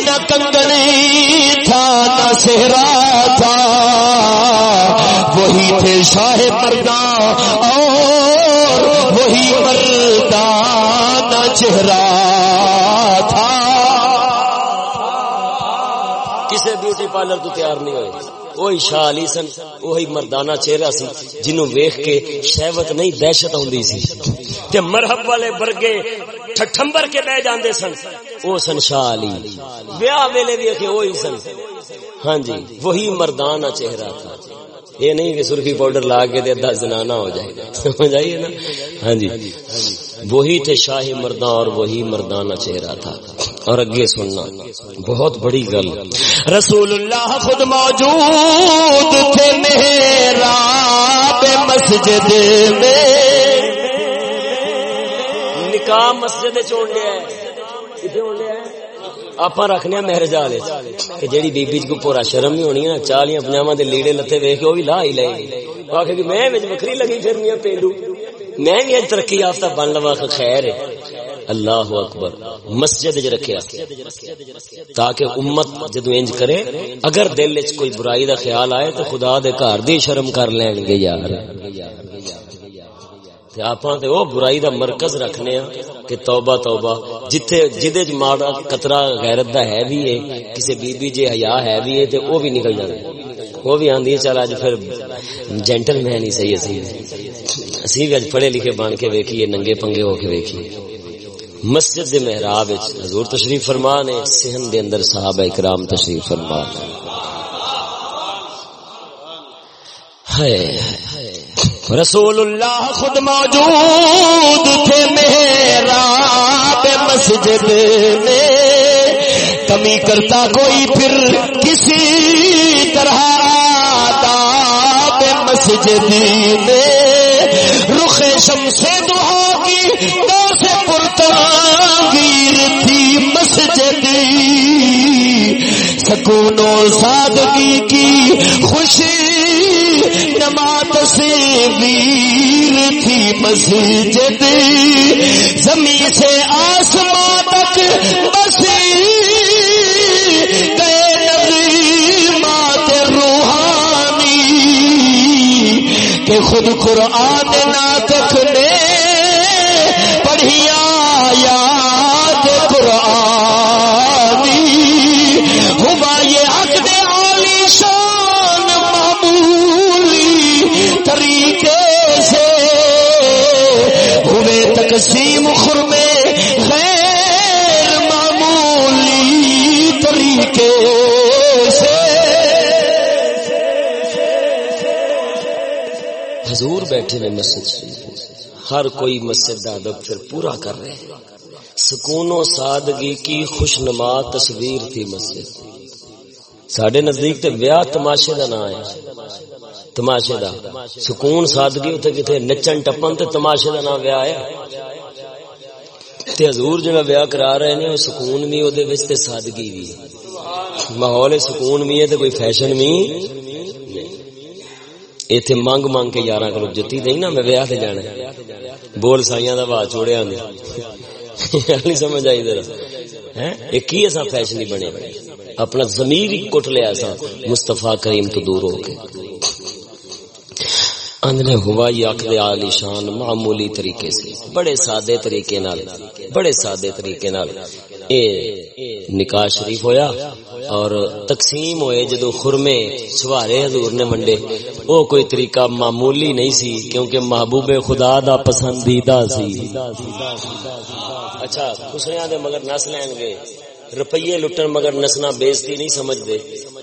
نہ کنگنی تھا، نہ سہرا تھا۔ وہی تھے شاہ مردہ اور وہی مردہ چہرہ تھا۔ کسی بیوٹی پارلر تو تیار نہیں ہوئے۔ وہی شاہ علی سن وہی مردانہ چہرہ سی جنوں ویکھ کے شہوت نہیں، دہشت ہوندی سی۔ تے مرحب والے برگے ٹھٹھمبر کے بہ جاندے سن۔ او سن شاہ علی۔ بیاہ ویلے بھی کہ وہی سن۔ ہاں جی وہی مردانہ چہرہ تھا۔ یہ نہیں کہ سرخی پاؤڈر لا کے دے ادھا زنانہ ہو جائے۔ سمجھ آئیے نا؟ ہاں جی۔ وہی تھے شاہی مردان اور وہی مردانہ چہرہ تھا۔ اور اگے سننا، بہت بڑی گل۔ رسول اللہ خود موجود تھے میرا مسجد میں۔ نکاح مسجد چون لیا ہے۔ آپ رکھنے مہرج والے جیڑی بیبی کو پورا شرم نہیں ہونی نا، چالیاں پنجاواں دے لیڑے لتے ویکھ کے وہ بھی لا ہی لے گی آخر میں وکری لگی پھرنی پینڈو۔ میں بھی اج ترقی یافتہ بن لوا خیر ہے۔ اللہ اکبر۔ مسجد ج رکھیا۔ تاکہ امت جدو انج کرے، اگر دل وچ کوئی برائی دا خیال آئے تو خدا دے گھر دی شرم کر لین گے یار۔ تے آپاں تے او برائی دا مرکز رکھنے ہاں کہ توبہ توبہ۔ جتھے، جدے ماڑا قطرہ غیرت دا ہے بھی ہے کسے بی بی جے حیا ہے بھی ہے تے او بھی نکل جاندے وہ بھی آندی ہے، چل اج پھر جینٹل مین ہی صحیح اسی اسی بھی اج پڑھے لکھے بن کے ویکھیے ننگے پنگے ہو کے ویکھیے مسجد دے محراب وچ حضور تشریف فرما نے صحن دے اندر صحابہ اکرام تشریف فرما رسول اللہ خود موجود تھے میرا مسجد میں کمی کرتا کوئی پھر کسی طرح مسجد میں رخ سے دعا کی سے پرتاگیر تھی مسجد سکون و سادگی کی خوشی نمات سے ویر تھی، مسجد زمین سے آسمان تک بسی کہ خود قرآن نہ حضور بیٹھے نے مسجد شریف ہر کوئی مسجد کا ادب پھر پورا کر رہے ہیں۔ سکون و سادگی کی خوشنما تصویر تھی مسجد۔ سڈے نزدیک تے ویاہ تماشے دا نام ہے۔ تماشے دا۔ سکون، سادگی اتنے کتنے نچن ٹپن تے تماشے دا نام ویاہ ہے۔ تے حضور جڑا ویاہ کرا رہے ہیں، وہ سکون بھی وہ سادگی بھی ماحول سکون بھی ہے تے کوئی فیشن بھی۔ ایتھے منگ منگ کے یارہ کو جتی نہیں نا، میں ویاہ تے جانا بول سائیاں دا وا چوڑیا نہیں سمجھ آئی ذرا۔ یہ کی ایسا فیشن نہیں بنے؟ اپنا ضمیر ہی کٹ لیا ایسا۔ مصطفیٰ کریم تو دور ہو کے۔ اندنے ہوا یقد عالی شان معمولی طریقے سے، بڑے سادے طریقے نال، بڑے سادے طریقے نال۔ اے نکاح شریف ہویا اور تقسیم ہوئے جدو خرمے سوارے حضور نے منڈے وہ کوئی طریقہ معمولی نہیں سی کیونکہ محبوب خدا دا پسندیدہ سی۔ اچھا خسریاں دے مگر نس لین گے۔ روپیے لٹن مگر نسنا بےزتی نہیں سمجھتے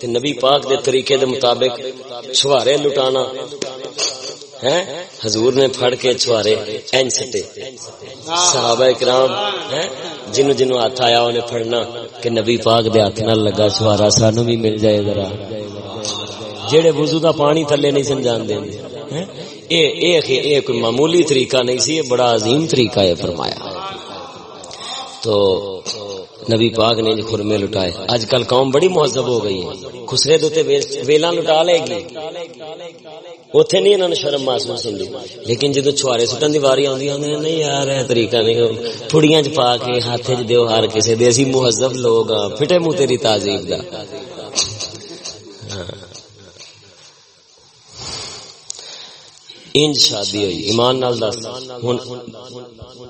نبی پاک دے طریقے دے مطابق سوارے لٹانا۔ حضور نے پھڑ کے چھوارے این سٹے۔ صحابہ اکرام جنو جنو ہاتھ آیا انہیں پھڑنا کہ نبی پاک دے ہاتھ نہ لگا چھوارا، سانو بھی مل جائے ذرا۔ جڑے وضو دا پانی تھلے نہیں سمجھان دیں اے اے اے کوئی معمولی طریقہ نہیں سی بڑا عظیم طریقہ ہے، فرمایا۔ تو نبی پاک نے خرمے لٹائے اج کل قوم بڑی مہذب ہو گئی ہے۔ خسرے دوتے ویلا لٹا لے گی۔ اتنے نہیں انہوں نے شرم محسوس ہوں لیکن جدو چھوارے سٹن کی واری آدھی آدھے نہیں یار یہ طریقہ نہیں پڑیاں چ پا کے ہاتھ چ دیو ہر کسی دے اسی مہذب لوگ ہاں پھٹے منہ تیری تازیب دا انج شادی ہوئی ایمان نال دس ہن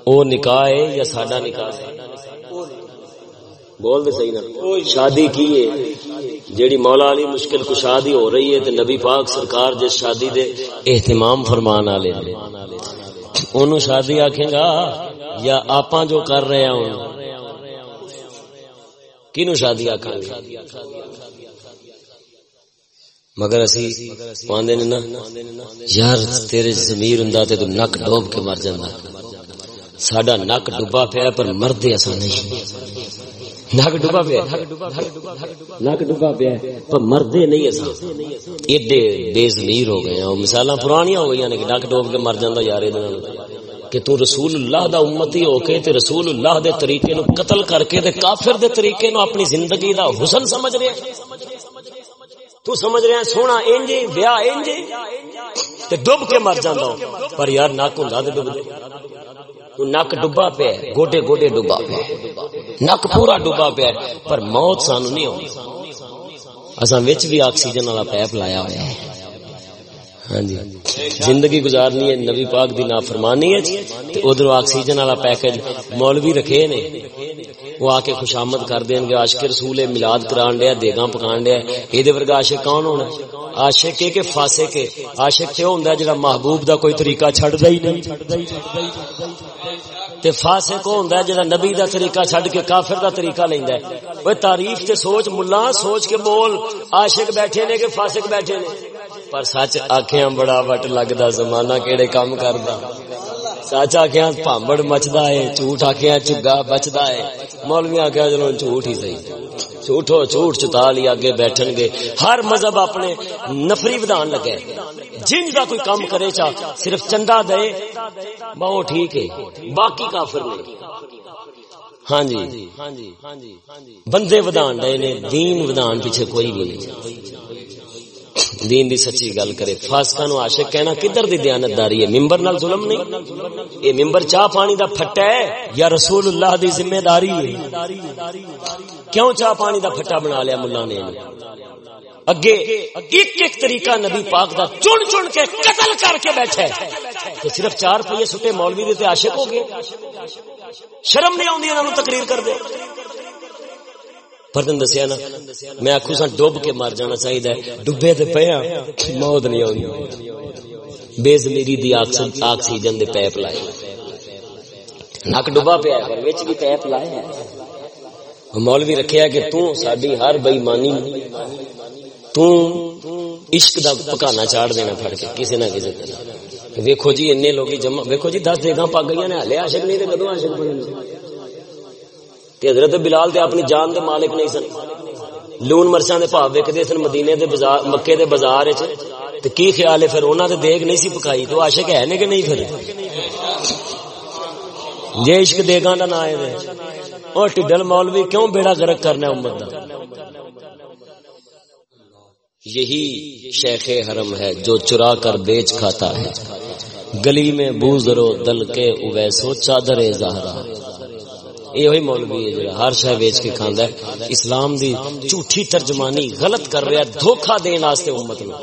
او نکاح ہے یا ساڈا نکاح ہے بول دے صحیح نا۔ شادی کی ہے۔ جیڑی مولا علی مشکل کشادی ہو رہی ہے تے نبی پاک سرکار جس شادی دے اہتمام فرمان والے نے اونوں شادی آکھے گا، یا آپاں جو کر رہے ہاں ہیں کینو شادی آکھاں گے؟ مگر اسی پاندے نے نا، یار تیرے ضمیر ہوندا تے تو نک ڈوب کے مر جاندا۔ ساڈا نک ڈوبا پیا پر مردے اسا نہیں۔ نک ڈبا پیا نک ڈبا پیا پر مردے نہیں اصا ایڈے بے زمیر ہو گئے ہیں۔ مثال پرانیاں ہو گئی نے کہ نک ڈوب کے مر جانا یار کہ تو رسول اللہ دا امتی ہو کے تے رسول اللہ دے طریقے نو قتل کر کے تے کافر دے طریقے نو اپنی زندگی دا حسن سمجھ رہے تو سمجھ رہے ہیں سونا انجے بیاہ انجے تے ڈب کے مر جاندا پر یار نک ہوندا تے نک ڈبا پیا گوڈے گوڈے ڈبا پیا نک پورا ڈبا پیا پر موت سانو نہیں آئی بھی آکسیجن والا پیپ لایا ہوا ہے۔ ہاں جی۔ زندگی گزارنی ہے، نبی پاک دی نافرمانی ہے، تے ادھر آکسیجن والا پیکج مولوی رکھے نے۔ وہ آ کے خوشامد کر دیں گے، عاشق رسول ملاد کران دیا، دیگاں پکان دیا۔ یہ ورگا عاشق کون ہونا؟ عاشق کے فاسے کے؟ عاشق تے ہوندا جڑا محبوب دا کوئی طریقہ چھڑدا ہی نہیں۔ تے فاسق ہوندا جڑا نبی دا طریقہ چھڈ کے کافر دا طریقہ لیندا ہے۔ اوے تعریف تے سوچ، ملا سوچ کے بول، عاشق بیٹھے نے کہ فاسق بیٹھے نے؟ پر سچ آکھیاں بڑا وٹ لگدا، زمانہ کیڑے کام کردا۔ سچ آخیا پامبڑ مچدا ہے، جھوٹ آخیا چگا بچدا ہے۔ مولوی آخیا چلو جھوٹ ہی صحیح۔ جھوٹو جھوٹ چتا لی اگے بیٹھن گے۔ ہر مذہب اپنے نفری ودان لگے۔ جن کا کوئی کام کرے چا، صرف چندہ دے۔ بہت ٹھیک ہے، باقی کافر نہیں۔ ہاں جی۔ بندے ودان ڈے نے، دین ودان پیچھے کوئی بھی نہیں۔ دین دی سچی گل کرے۔ فاسکا نو عاشق کہنا کدھر دی دیانتداری ہے؟ ممبر نال ظلم نہیں؟ اے ممبر چاہ پانی دا پھٹا ہے یا رسول اللہ دی ذمہ داری ہے؟ کیوں چاہ پانی دا پھٹا بنا لیا ملا نے؟ اگے ایک ایک طریقہ نبی پاک دا چن چن کے قتل کر کے بیٹھے تو صرف چار پہیے سٹے مولوی دے عاشق ہو گئے۔ شرم نہیں آؤں انہوں تقریر کر دے۔ پردن دسیا نا، میں آخو سا ڈب کے مر جانا چاہیے ڈبے تو پیا ہاں، موت نہیں آئی بے زمیری دی آکسیجن دے پیپ لائے۔ نک ڈبا پیا بھی پیپ لائے مولوی رکھیا کہ تو ساری ہر بئی مانی تو عشق دا پکانا چاڑ دینا پھڑ کے کسی نہ کسی ویکھو جی این لوگ جمع، ویکھو جی دس دیگا پک گئی نے، ہلے عاشق نہیں تو کدو عاشق بنے تے حضرت بلال تے اپنی جان دے مالک نہیں سن۔ لون مرچاں دے بھاو ویکھدے سن مدینے دے بازار مکے دے بازار وچ۔ تے کی خیال ہے پھر انہاں تے دیگ نہیں سی پکائی؟ تو عاشق ہے نے کہ نہیں پھر؟ جے عشق دیگاں دا نہ ہے۔ اور ٹڈل مولوی کیوں بیڑا گرک کرنا امت دا؟ یہی شیخ حرم ہے جو چرا کر بیچ کھاتا ہے۔ گلی میں بوزرو دل کے اویسو چادر زہرا۔ یہ وہی مولوی ہے جڑا ہر شے بیچ کے کھاندا ہے۔ اسلام دی جھوٹھی ترجمانی غلط کر رہا ہے دھوکا دین واسطے امت نو۔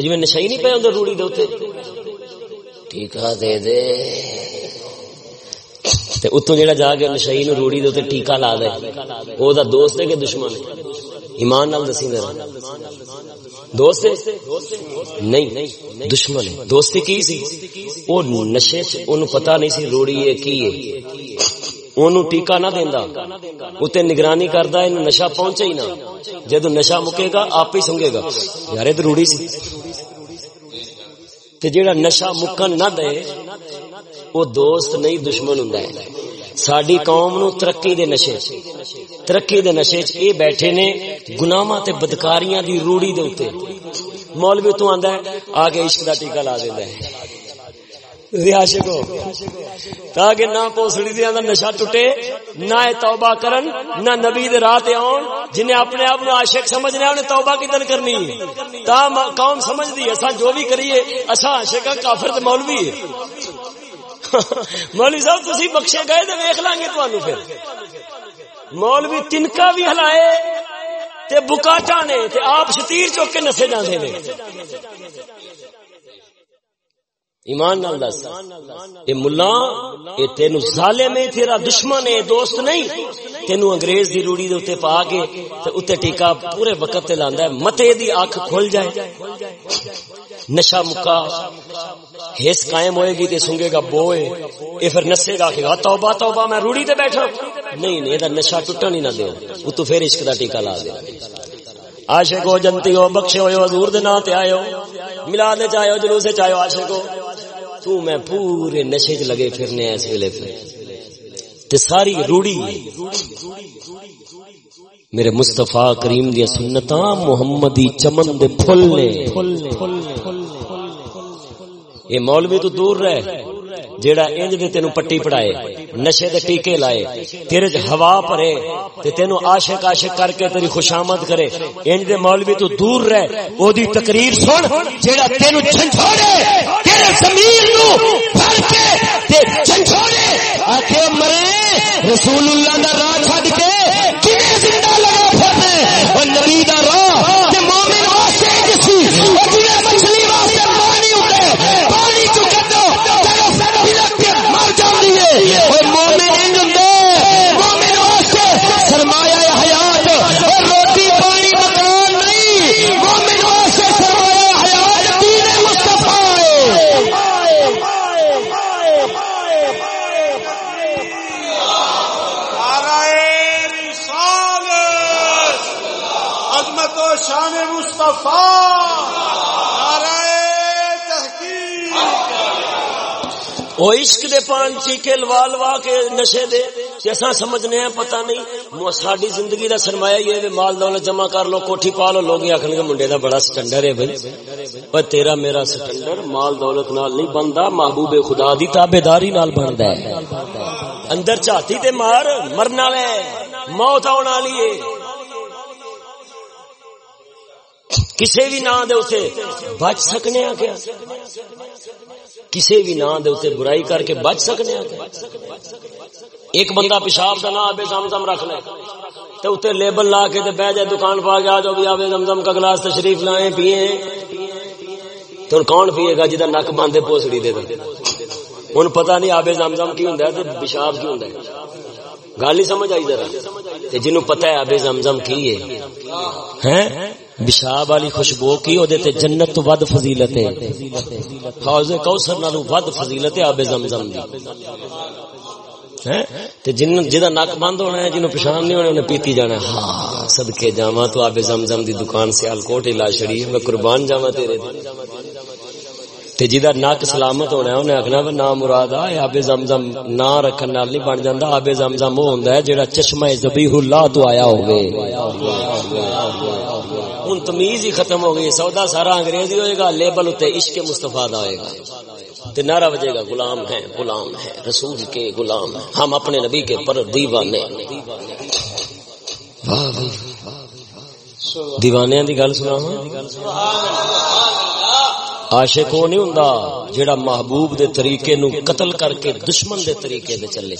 جی میں نشائی نہیں پے اندر روڑی دے اوتے ٹھیکا دے دے۔ تے اتو جڑا جا کے نشائی نو روڑی دے اوتے ٹیکا لا دے، او دا دوست ہے کہ دشمن ہے؟ ایمان نال دسی میرا دوست نہیں، دشمن ہے۔ دوستی کی سی؟ او نشے اونوں پتہ نہیں سی روڑی ہے، کی ہے۔ اونوں ٹیکا نہ دیندا۔ اوتے نگرانی کردا اینو نشہ پہنچے ہی نہ۔ جدوں نشہ مکے گا آپ ہی سنگے گا۔ یار تے روڑی سی۔ تے جیڑا نشہ مکن نہ دے وہ دوست نہیں، دشمن ہوں ساری قوم نو ترقی دے نشے۔ ترقی دے نشے چ اے بیٹھے نے گناواں تے بدکاریاں دی روڑی دے اوتے مولوی تو آندا ہے، آگے عشق دا ٹیکا لا دیندا ہے۔ عاشق ہو تاکہ نہ پوسڑی دے اندر نشہ ٹٹے نہ توبہ کرن، نہ نبی دے راہ تے آن، جنہیں اپنے آپ نو عاشق سمجھنا انہیں توبہ کدن کرنی ہے۔ تا قوم سمجھ دی اسا جو بھی کریے اسا عاشق کافر تے مولوی ہے۔ مولوی صاحب، تسی بخشے گئے تو ویخ لیں گے تمہیں پھر۔ مولوی تنکا بھی ہلائے، تے بکاٹا نے تے آپ شتیر چوک کے نسے جانے نے۔ ایمان نال دس۔ اے ملا، اے تینو ظالم ہے، تیرا دشمن ہے، دوست نہیں۔ تینو انگریز دی روڑی دے اوتے پا کے تے اوتے ٹیکا پورے وقت تے لاندا ہے۔ متے دی اکھ کھل جائے۔ نشا مکا۔ حس قائم ہوئے گی تے سنگے گا بوئے اے پھر نسے گا کہ توبہ توبہ، میں روڑی تے بیٹھا۔ نہیں نہیں دا نشا ٹوٹا نہیں نہ دیو او تو پھر عشق دا ٹیکا لا دے۔ عاشق ہو، جنتی ہو، بخشے ہوئے، حضور دے نام تے آئے ہو۔ ملاد وچ ہو، جلوس وچ ہو، عاشق ہو۔ تو میں پورے نشے چ لگے پھرنے اس ویلے پھر تے ساری روڑی میرے مصطفیٰ کریم دیا سنتاں محمدی چمن دے پھل نے۔ یہ مولوی تو دور رہ۔ جیڑا انج دے تینو پٹی پڑھائے، نشے دے ٹیکے لائے، تیرے ہوا بھرے تے تینو عاشق عاشق کر کے تیری خوشامد کرے۔ انج دے مولوی تو دور رہ، او دی تقریر سن، جیڑا تینو جھنجھوڑے، تیرے ضمیر نو پھڑ کے تے جھنجھوڑے۔ آکھے مرے، رسول اللہ دا راہ چھڈ کے کنے زندہ لگا پھرنے۔ او نبی دا وہ عشق دے پان چیکے لوا لوا کے نشے دے جیسا سمجھنے ہیں، پتہ نہیں۔ ساری زندگی دا سرمایہ یہ ہے مال دولت جمع کر لو، کوٹھی پا لو۔ لوگ آخر گے منڈے دا بڑا سٹنڈر ہے بھائی۔ پر تیرا میرا سٹنڈر مال دولت نال نہیں بنتا محبوب خدا دی تابداری نال بنتا ہے۔ اندر چاہتی تے مار مرنا لے موت آنے والی ہے۔ کسی بھی نام دے اسے بچ سکنے آ کیا؟ کسی بھی نام دے اسے برائی کر کے بچ سکنے آ کیا؟ ایک بندہ پیشاب کا نام آبے زمزم رکھ لے تو اتنے لیبل لا کے بہ جائے دکان پا کے آ جاؤ بھی آبے زمزم کا گلاس تشریف لائے پیے تو کون پیے گا جی جہاں نک باندھے پوسڑی دے دیں ہوں پتا نہیں آبے زمزم کی ہوں پیشاب کی ہوں گل ہی سمجھ آئی ذرا جنوں پتا ہے آبے زمزم کی ہے۔ پیشاب والی خوشبو کی وہ جنت تو ود فضیلت ہے۔ حوض کوثر نالو ود فضیلت ہے آبے زمزم دی۔ ہاں؟ جن جہاں نک بند ہونا ہے جنہوں پچھان نہیں ہونا، انہیں پیتی جانا ہے۔ ہاں صدقے جاواں تو آبے زمزم دی دکان سے کوٹ لا چڑی میں قربان جاواں تیرے تے جیدا ناک سلامت ہونا ہے، انہیں آخنا نا مراد آ آبے زمزم نا رکھن نال نہیں بن جاندا۔ آبے زمزم وہ ہوندا ہے جیڑا چشمہ ذبیح اللہ تو آیا ہوے ہوں تمیز ہی ختم ہو گئی، سودا سارا انگریزی ہوئے گا، لیبل اتنے عشق مستفا دا ہوئے گا۔ تے نعرہ بجے گا، غلام ہے غلام ہے رسول کے غلام ہیں۔ ہم اپنے نبی کے پر دیوانے دیوانے دی گل سنا عاشق وہ نہیں ہوں جیڑا محبوب دے طریقے نو قتل کر کے دشمن دے طریقے دے چلے۔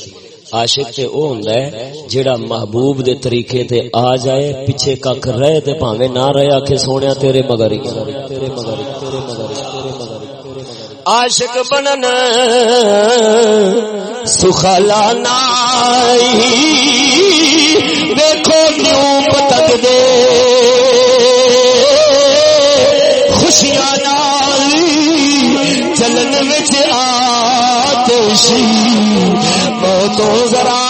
عاشق تے او ہوندا ہے، جیڑا محبوب دے طریقے تے آ جائے، پیچھے کک رہے تے بھاوے نہ رہیا کہ سونیا تیرے مگر ہی۔ تیرے مگر تیرے مگر عاشق بنن سخلا نائی، ویکھو کیوں پتک دے؟ خوشیاں چلن بچ آتشی بہتوں ذرا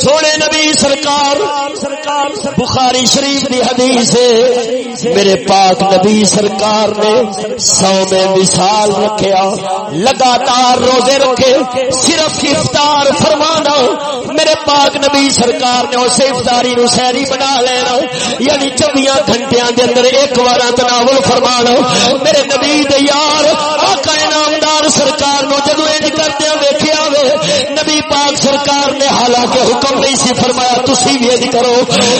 سونے نبی سرکار، بخاری شریف دی حدیث ہے، میرے پاک نبی سرکار نے سو میں مثال رکھیا، لگاتار روزے رکھے، صرف افطار فرمانا میرے پاک نبی سرکار نے اسے افطاری نو سہری بنا لینا یعنی چوبیاں گھنٹیاں دے اندر ایک بار تناول لو میرے نبی دے یار، آقا نامدار سرکار نو جدو انج کردیا ویکھیا پاک سرکار نے حالانکہ حکم نہیں سی فرمایا، تسی بھی انج کرو۔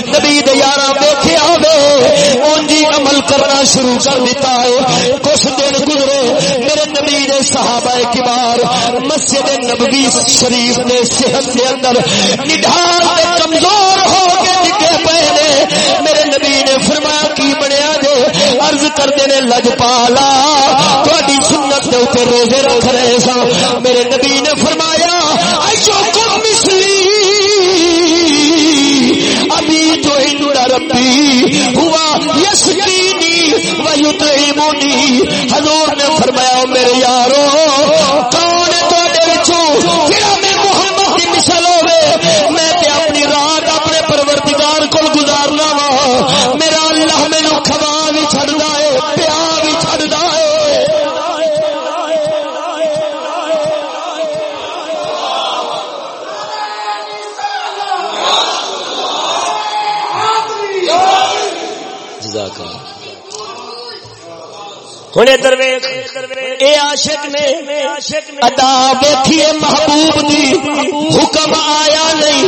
نبی دیارہ بیٹھے آوے، اونجی عمل کرنا شروع کر دیتا ہے۔ کچھ دن گزرے، میرے نبی دے صحابہ کبار مسجد نبوی شریف نے صحت کے اندر نڈھال دے کمزور ہو کے ڈگے پہلے میرے نبی نے فرمایا، کی بنیا دے عرض کرتے نے، لج پالا تھوڑی سنت دے اوپر روزے رکھ رہے سا میرے نبی نے فرمایا جو کم مسلی ابھی جو ربی ہوا یسکینی و یطعمونی حضور نے فرمایا ادھر اے عاشق نے ادا ویکھیے محبوب دی۔ حکم آیا نہیں،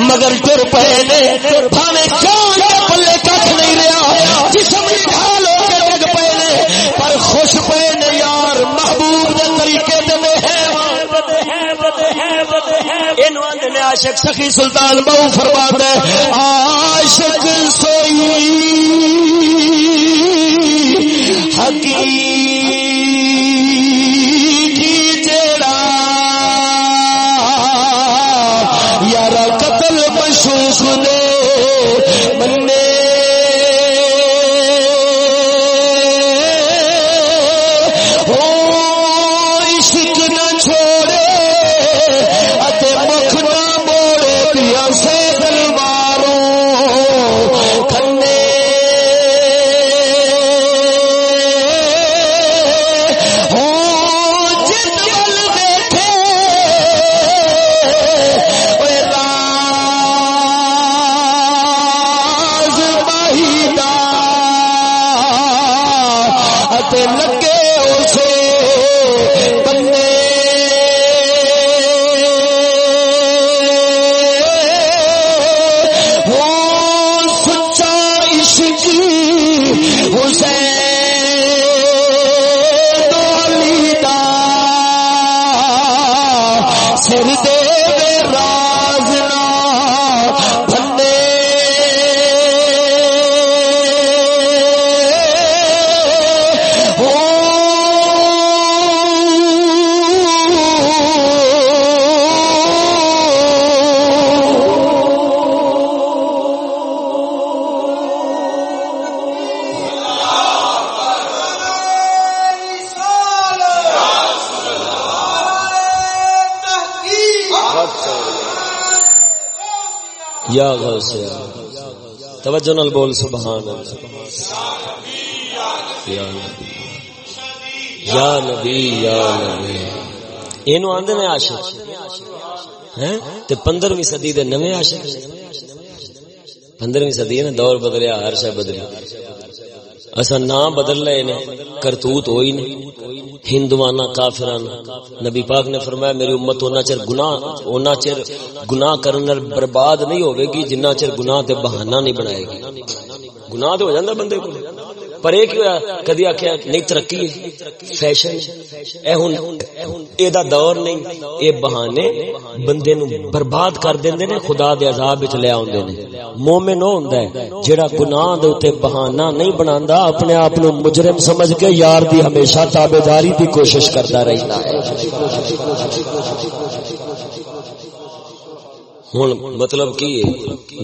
مگر ٹر پے نے بھاوے جان پلے کھ نہیں رہا۔ جسم ڈھال ہو کے ڈگ پے نے پر خوش پے نے یار، محبوب دے طریقے تے عاشق سخی سلطان بہو فرماتا ہے، عاشق سوئی۔ یا غوث توجہ نال بول سبحان اللہ. یا نبی. یا نبی یا نبی. اینو آندے نے عاشق. ہیں؟ تے 15ویں صدی دے نویں عاشق پندرہویں صدی نے دور بدلیا ہر شے بدلی اصا نام بدل لے نے، کرتوت ہوئی نہیں ہندوانا کافران۔ نبی پاک نے فرمایا، میری امت اونا چر گناہ، اونا چر گناہ کرنے برباد نہیں ہوے گی، جنہ چر گناہ تے بہانہ نہیں بنائے گی۔ گناہ تے ہو جاندا بندے کو۔ پر ایک کدی آخیا نہیں ترقی فیشن اے ہن، اے دا دور نہیں، اے بہانے بندے نو برباد کر دیندے نے، خدا دے عذاب وچ لے اوندے نے۔ مومن او ہوندا ہے جیڑا گناہ دے اوتے بہانہ نہیں بناندا، اپنے آپ نو مجرم سمجھ کے یار دی ہمیشہ تابعداری دی کوشش کردا رہندا ہے۔ ہن مطلب کی ہے؟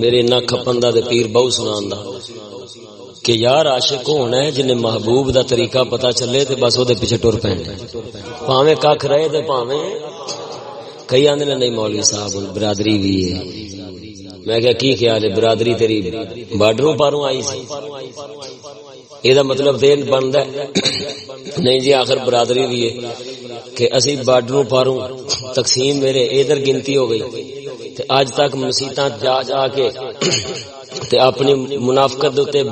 میرے نہ کھپن دا تے پیر بہو سنان دا۔ کہ یار عاشق ہونا ہے، جنہیں محبوب دا طریقہ پتا چلے تے بس وہ پیچھے ٹر پہ پاویں کھ رہے تے پاویں کئی آدھے نہیں مولوی صاحب برادری بھی ہے۔ میں کیا کی خیال ہے؟ برادری تیری بارڈروں پاروں آئی سی۔ یہ مطلب دین بنتا ہے۔ نہیں جی آخر برادری بھی ہے کہ اسی بارڈروں پاروں تقسیم میرے ادھر گنتی ہو گئی۔ تے اج تک مسیطا جا جا کے تے اپنی منافقت دے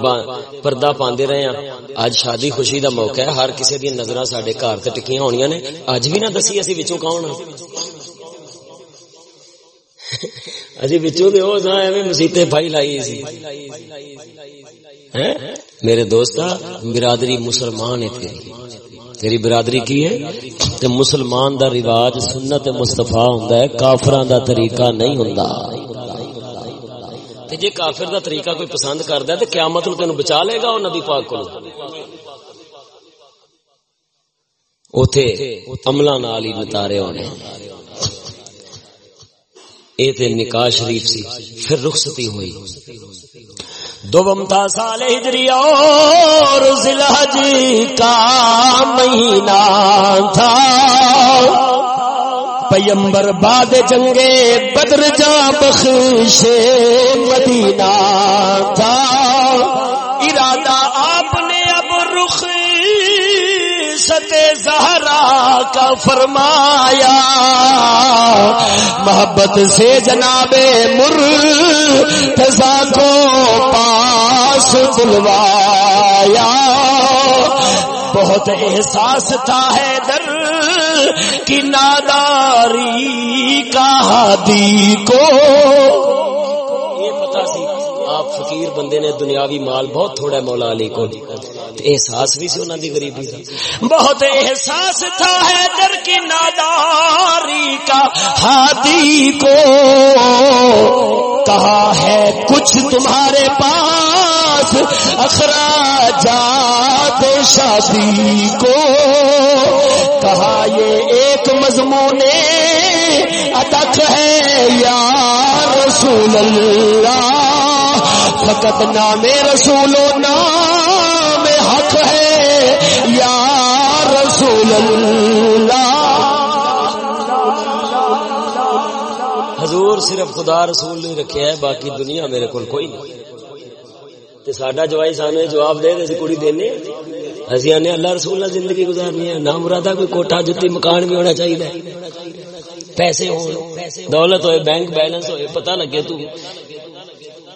پردہ پاندے رہے ہیں۔ اج شادی خوشی دا موقع ہے۔ ہر کسی دی نظراں ساڈے گھر تے ٹکیاں ہونیاں نے۔ اج بھی نہ دسی اسی وچوں کون ہاں اجی وچوں تے او نہ ایویں مسیتے بھائی لائی سی۔ میرے دوستا برادری مسلمان ہے تیری۔ تیری برادری کی ہے؟ تے مسلمان دا رواج سنت مصطفی ہوندا ہے، کافراں دا طریقہ نہیں ہوندا۔ تے جے کافر دا طریقہ کوئی پسند کردا ہے، تے قیامت نو تینو بچا لے گا او نبی پاک کولوں اوتھے عملاں نال ہی نتارے ہونے۔ اے تے نکاح شریف سی، پھر رخصتی ہوئی۔ دوم تھا سال ہجری اور ذلحج کا مہینہ تھا۔ پیمبر باد جنگے بدر جا بخشے مدینہ تھا۔ کا فرمایا، محبت سے جناب مر کو پاس بلوایا۔ بہت احساس تھا ہے در کی ناداری کا ہادی کو۔ فقیر بندے نے دنیاوی مال، بہت تھوڑا مولا علی کو۔ احساس بھی سی انہوں دی غریبی کا بہت احساس تھا ہے در کی ناداری کا ہادی کو۔ کہا ہے، کچھ تمہارے پاس اخراجات شادی کو۔ کہا یہ ایک مضمون ادک ہے یا رسول اللہ۔ فقط نام رسول و نام حق ہے۔ یا رسول اللہ۔ حضور صرف خدا رسول نہیں رکھے ہے باقی دنیا میرے کو کوئی نہیں۔ تے ساڈا جوائی سانو جواب دے تے کڑی دینے اسی آنے، اللہ رسول اللہ زندگی گزارنی ہے۔ نہ مرادا کوئی کوٹھا، جتی مکان بھی ہونا چاہیے۔ پیسے ہون دولت ہوئے، بینک بیلنس ہوئے، پتہ لگے تو۔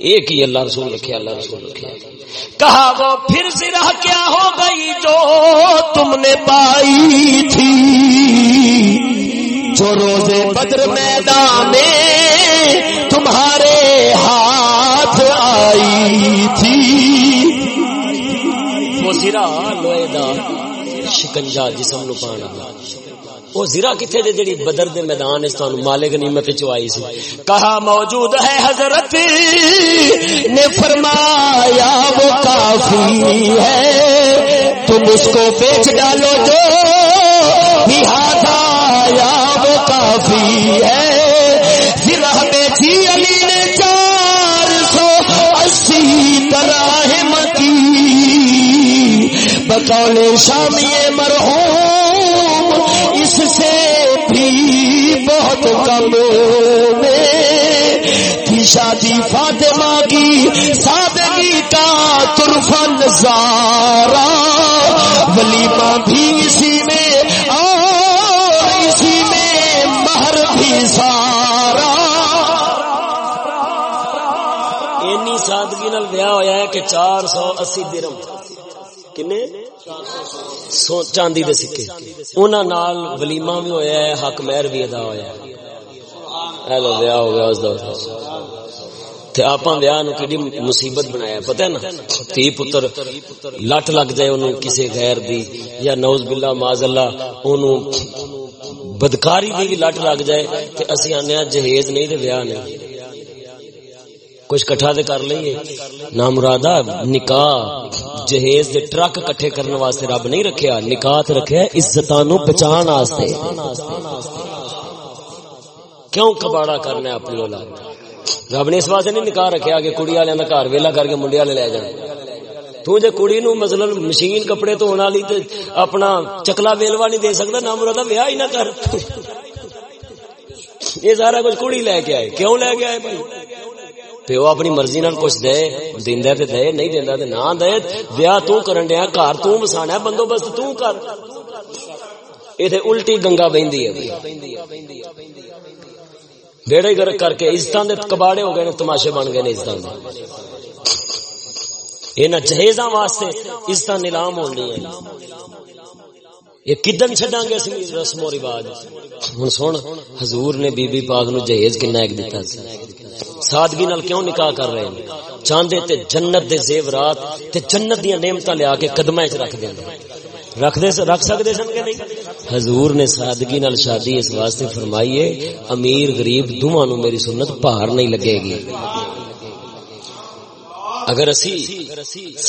ایک ہی اللہ رسول رکھے، اللہ رسول رکھے۔ کہا وہ پھر زرہ کیا ہو گئی جو تم نے پائی تھی؟ جو روز بدر میدان میں تمہارے ہاتھ آئی تھی۔ وہ زرا لوئے دا شکنجا جسم نو پانا۔ وہ زرا کتنے دے جڑی بدر دے میدان اس تانوں مالک نعمت وچ آئی سی۔ کہا موجود ہے حضرت، نے فرمایا وہ کافی ہے۔ تم اس کو بیچ ڈالو جو بھی ہاتھ آیا، وہ کافی ہے۔ زرا بیچی علی نے چار سو اسی دراہم کی۔ بقول شامی مرحوم سے بھی بہت کم میں تھی شادی فاطمہ کی سادگی کا ترفا نظارہ ولیمہ بھی اسی میں اور اسی میں مہر بھی سارا اینی سادگی نال بیاہ ہویا ہے کہ چار سو اسی درم چاندی دے سکے۔ انہاں نال ولیمہ بھی ہویا ہے، حق مہر بھی ادا ہویا ہے۔ اے لو بیاہ ہو گیا اس دا تے آپاں بیاہ نو کڈی مصیبت بنایا پتہ ہے نا؟ تی پتر، لٹ لگ جائے اونوں کسے غیر دی، یا نوز باللہ، معاذ اللہ اونوں بدکاری دی بھی لٹ لگ جائے۔ تے اسی آنے جہیز نہیں تے بیاہ نہیں۔ کچھ کٹھا دے کر لئیے۔ نا مرادا نکاح۔ جہیز دے ٹرک کٹھے کرنے واسطے رب نہیں رکھیا، نکاح تے رکھیا عزتاں نو بچان واسطے۔ کیوں کباڑا کرنا ہے اپنی اولاد؟ رب نے اس واسطے نہیں نکاح رکھیا کہ کڑی والے دا گھر ویلا کر کے منڈے والے لے جان تو جے کڑی نو مثلا مشین کپڑے دھون والی تے اپنا چکلا ویلوا نہیں دے سکدا نا مرادا ویاہ ہی نہ کر۔ یہ سارا کچھ کڑی لے کے آئے۔ کیوں لے کے آئے بھائی؟ پیو اپنی مرضی نال کچھ دے، دیندا تے دے، نہیں دیندا تے نہ دے، ویاہ تو کرن دیا گھر تو وسانا ہے بندوبست تو کر۔ ایتھے الٹی گنگا بہندی ہے۔ بیڑے گرک کر کے عزتاں دے کباڑے ہو گئے نے، تماشے بن گئے نے عزتاں دے۔ انہاں جہیزاں واسطے عزتاں نیلام ہونی ہیں یہ کدن چڈاں گے اسی رسم و رواج؟ ہن سن، حضور نے بی بی پاک نو جہیز کنا ایک دتا سی۔ سادگی نال کیوں نکاح کر رہے ہیں؟ چاندے تے جنت دے زیورات تے جنت دیاں نعمتاں لیا کے قدماں وچ رکھ دیندے رکھ دے رکھ سکدے سن کہ نہیں؟ حضور نے سادگی نال شادی اس واسطے فرمائی ہے، امیر غریب دوواں نو میری سنت پہاڑ نہیں لگے گی۔ اگر اسی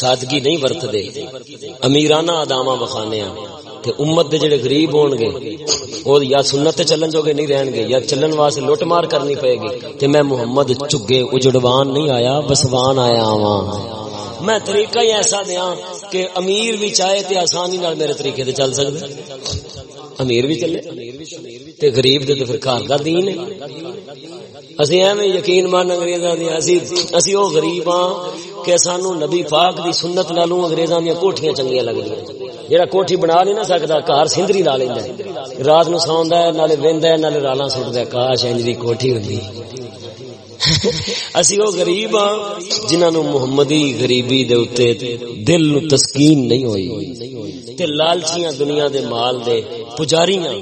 سادگی نہیں ورت دے امیرانہ ادامہ بخانے تے امت دے جڑے غریب ہون گے او یا سنت تے چلن جوگے نہیں رہن گے یا چلن واسطے لوٹ مار کرنی پئے گی، تے میں محمد چگے اجڑوان نہیں آیا بسوان آیا آواں۔ میں طریقہ ہی ایسا دیاں کہ امیر بھی چاہے تے آسانی نال میرے طریقے تے چل سکدا امیر بھی چلے، تے غریب دے تے پھر گھر دا دین ہے۔ اسی ایویں یقین مان انگریزاں دی، اسی اسی او غریب ہاں کہ سانو نبی پاک دی سنت نالوں انگریزاں دی کوٹھیاں چنگیاں لگدیاں۔ جڑا کوٹھی بنا نہیں نہ سکدا گھر سندری لا لیندا ہے۔ رات نو سوندا ہے، نالے ویندا ہے، نالے رالاں سٹدا ہے۔ کاش انج دی کوٹھی ہوندی۔ اسی وہ غریب ہاں جنہاں نو محمدی غریبی دے اوتے دل نو تسکین نہیں ہوئی۔ تے لالچیاں دنیا دے مال دے پجاریاں۔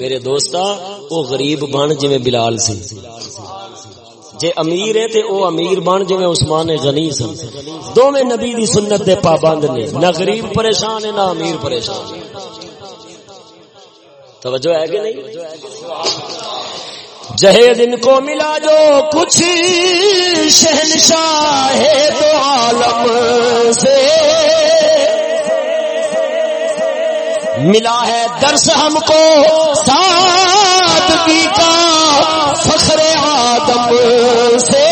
میرے دوستا او غریب بن جویں بلال سی۔ جے امیر ہے تے او امیر بن جویں عثمان غنی سن۔ دوویں نبی دی سنت دے پابند نے۔ نہ غریب پریشان ہے، نہ امیر پریشان۔ ہے توجہ ہے کہ نہیں؟ جہیز ان کو ملا جو کچھ شہنشاہ دو عالم سے۔ ملا ہے درس ہم کو سادگی کا فخر آدم سے۔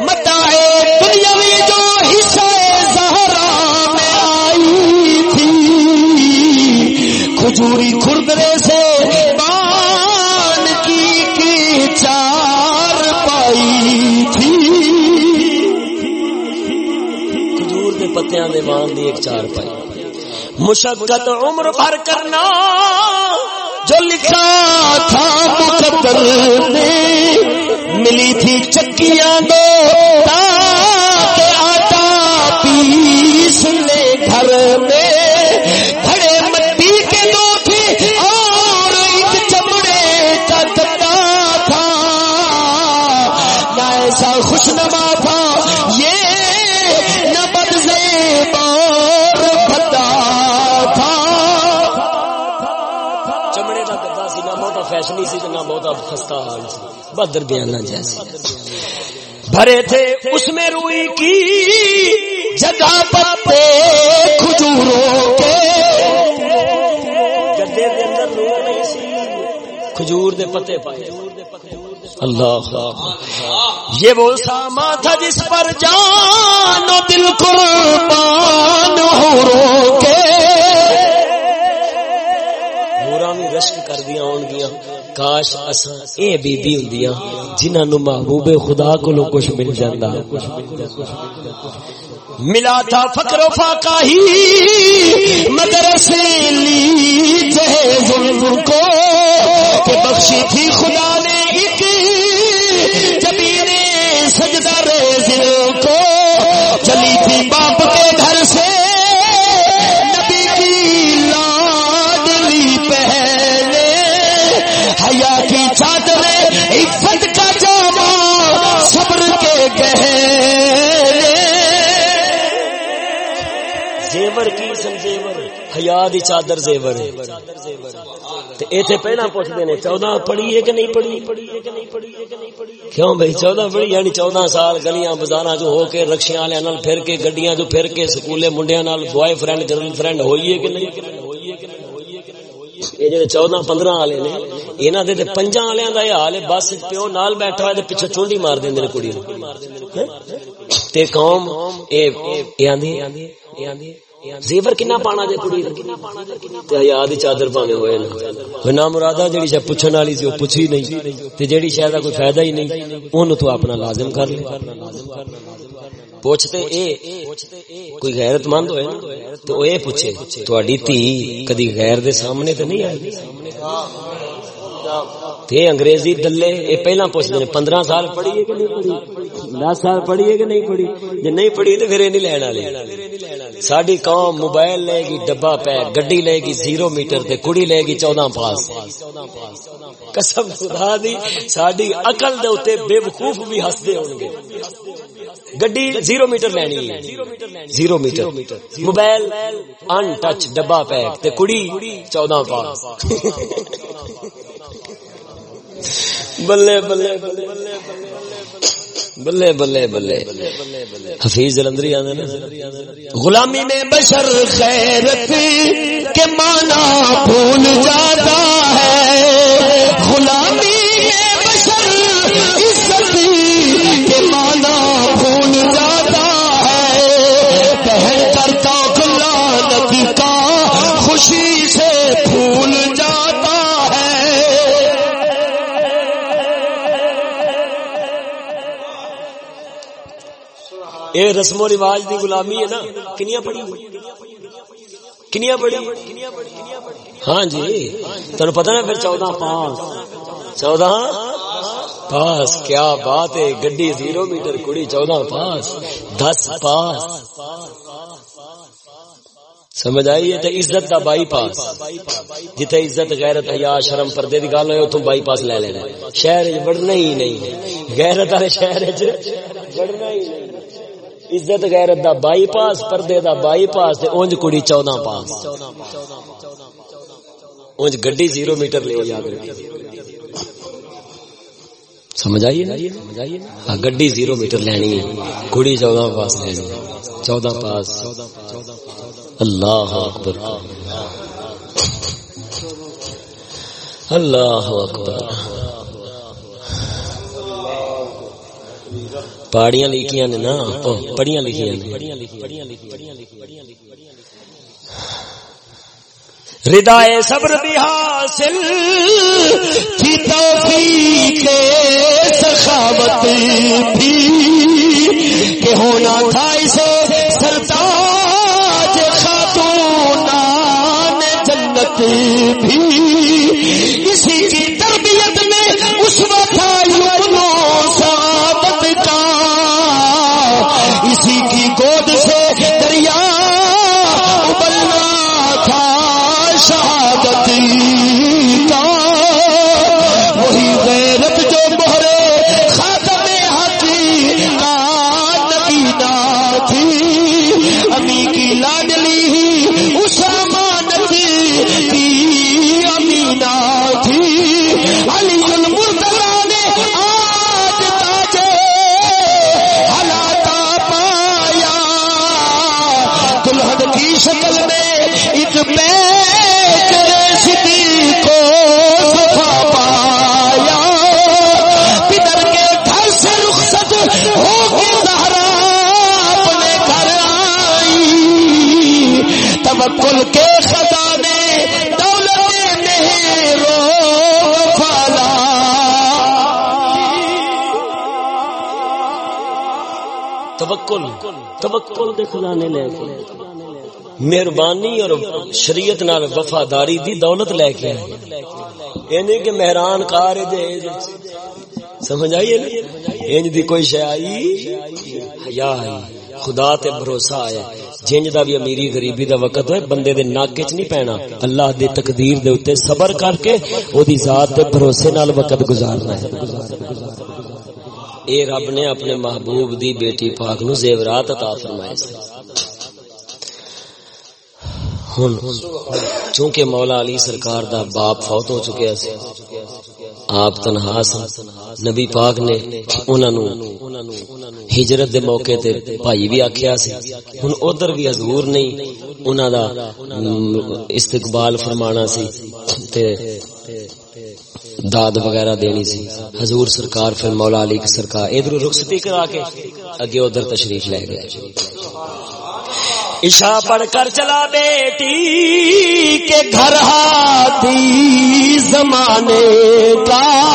متائے دنیاوی جو حصہ زہرا میں آئی تھی، کھجوری کھردرے سے بان کی کی چار پائی تھی۔ کھجور کے پتیاں دے بان دی ایک چار پائی۔ مشقت عمر بھر کرنا جو لکھا تھا مقدر میں ملی تھی چکیاں دو آٹا پیس لے گھر میں سی نہ خستہ حال سی بدر بیانہ جیسے۔ بھرے تھے اس میں روئی کی جگہ پتے کھجوروں کے۔ گدے دے اندر روح نہیں سی، کھجور دے پتے پائے۔ اللہ یہ وہ ساما تھا جس پر جان و کاش اساں اے بی بی ہوندیاں جنہاں نو محبوب خدا کولوں کچھ مل جاندا۔ ملا تھا فقر و فاقہ ہی مدرسے لی جہیز ان کو، کہ بخشی تھی خدا نے ایک حیا دی چادر زیور ہے۔ تے ایتھے پہلا پوچھدے نے 14 پڑھی ہے کہ نہیں پڑھی؟ کیوں بھائی؟ 14 پڑھی یعنی 14 سال گلیاں بازاراں جو ہو کے رکشیاں والے نال پھر کے، گڈیاں جو پھر کے سکولے منڈیاں نال بوائے فرینڈ گرل فرینڈ ہوئی ہے کہ نہیں؟ یہ جڑے 14 15 والے نے، انہاں دے تے پنجاں دا یہ حال ہے، بس پیو نال بیٹھا ہے تے پیچھے چونڈی مار دیندے نے کڑی تے قوم، اے اے آندی اے آندی زیور کنا پانا جے کڑی تے حیا دی چادر پاویں ہوئے نا نا مرادا جڑی شے پوچھن والی سی او پوچھی نہیں، تے جڑی شے دا کوئی فائدہ ہی نہیں اونوں تو اپنا لازم کر لے۔ پوچھتے اے، کوئی غیرت مند ہوئے نا تو اے پوچھے تہاڈی تھی کدی غیر دے سامنے تے نہیں آئی؟ تے انگریزی دلے اے پہلا پوچھتے ہیں، پندرہ سال پڑھی ہے کہ نہیں پڑھی؟ دس سال پڑھی ہے کہ نہیں پڑھی؟ جے نہیں پڑھی تو پھر یہ نہیں لینا لے ساری قوم موبائل لے گی ڈبا پہ گڈی لے گی، زیرو میٹر تے کڑی لے گی، چودہ پاس۔ قسم خدا دی ساری عقل دے اوتے بے وقوف بھی ہسدے ہون گے۔ گڈی زیرو میٹر لینی ہے۔ Zero metre. Mobile in touch ڈبا pack تے کڑی، چودہ پاس۔ بلے بلے بلے بلے بلے بلے حفیظ جلندری آنے نا غلامی میں بشر خیرت کے مانا بھول جاتا ہے غلامی میں بشر رسم و رواج دی غلامی ہے نا؟ کنیا پڑی کنیا پڑی ہاں جی تین پتا نا پھر چودہ پاس چودہ؟ پاس کیا بات ہے؟ گڈی زیرو میٹر، کڑی چودہ پاس دس پاس سمجھ آئی ہے؟ تے عزت دا بائی پاس۔ جتھے عزت، غیرت، حیا، شرم، پردے دی گل ہوئے اوتھوں بائی پاس لے لینا شہر وچ بڑھنا ہی نہیں غیرت والے شہر وچ بڑھنا ہی نہیں عزت غیرت دا بائی پاس پردے دا بائی پاس تے اونج کڑی 14 پاس۔ اونج گڈی زیرو میٹر لے یاد رکھیں سمجھ آئیے نا ہاں، گڈی زیرو میٹر لینی ہے۔ کڑی چودہ پاس لینی ہے۔ چودہ پاس۔ اللہ اکبر۔ اللہ اکبر۔ پاڑیاں لکھیاں نے نا پڑیاں لکھیاں نے۔ ردائے صبر بھی حاصل تھی توفیق سخاوت بھی۔ کہ ہونا تھا اسے سرتاج خاتونان جنت بھی۔ اسی کی کل کے خزانے دے مہربانی اور شریعت وفاداری دی دولت لے کے۔ مہران کار سمجھ آئیے انج دی کوئی شے آئی؟ حیا آئی خدا تے بھروسہ آیا۔ جنج دا بھی امیری غریبی دا وقت ہوئے بندے دے ناک وچ نہیں پینا۔ اللہ دی تقدیر دے اوتے صبر کر کے او دی ذات تے بھروسے نال وقت گزارنا ہے۔ اے رب نے اپنے محبوب دی بیٹی پاک نو زیورات عطا فرمائے۔ سے ہن، چونکہ مولا علی سرکار دا باپ فوت ہو چکے سی آپ تنہا سن۔ نبی پاک نے انہاں نو ہجرت دے موقع تے بھائی بھی آکھیا سی۔ ہن ادھر بھی حضور نہیں، انہاں دا استقبال فرمانا سی تے داد وغیرہ دینی سی۔ حضور سرکار پھر مولا علی سرکار، ادھر رخصتی کرا کے اگے ادھر تشریف لے گئے۔ عشاء پڑھ کر چلا بیٹی کے گھر ہاتھی زمانے کا۔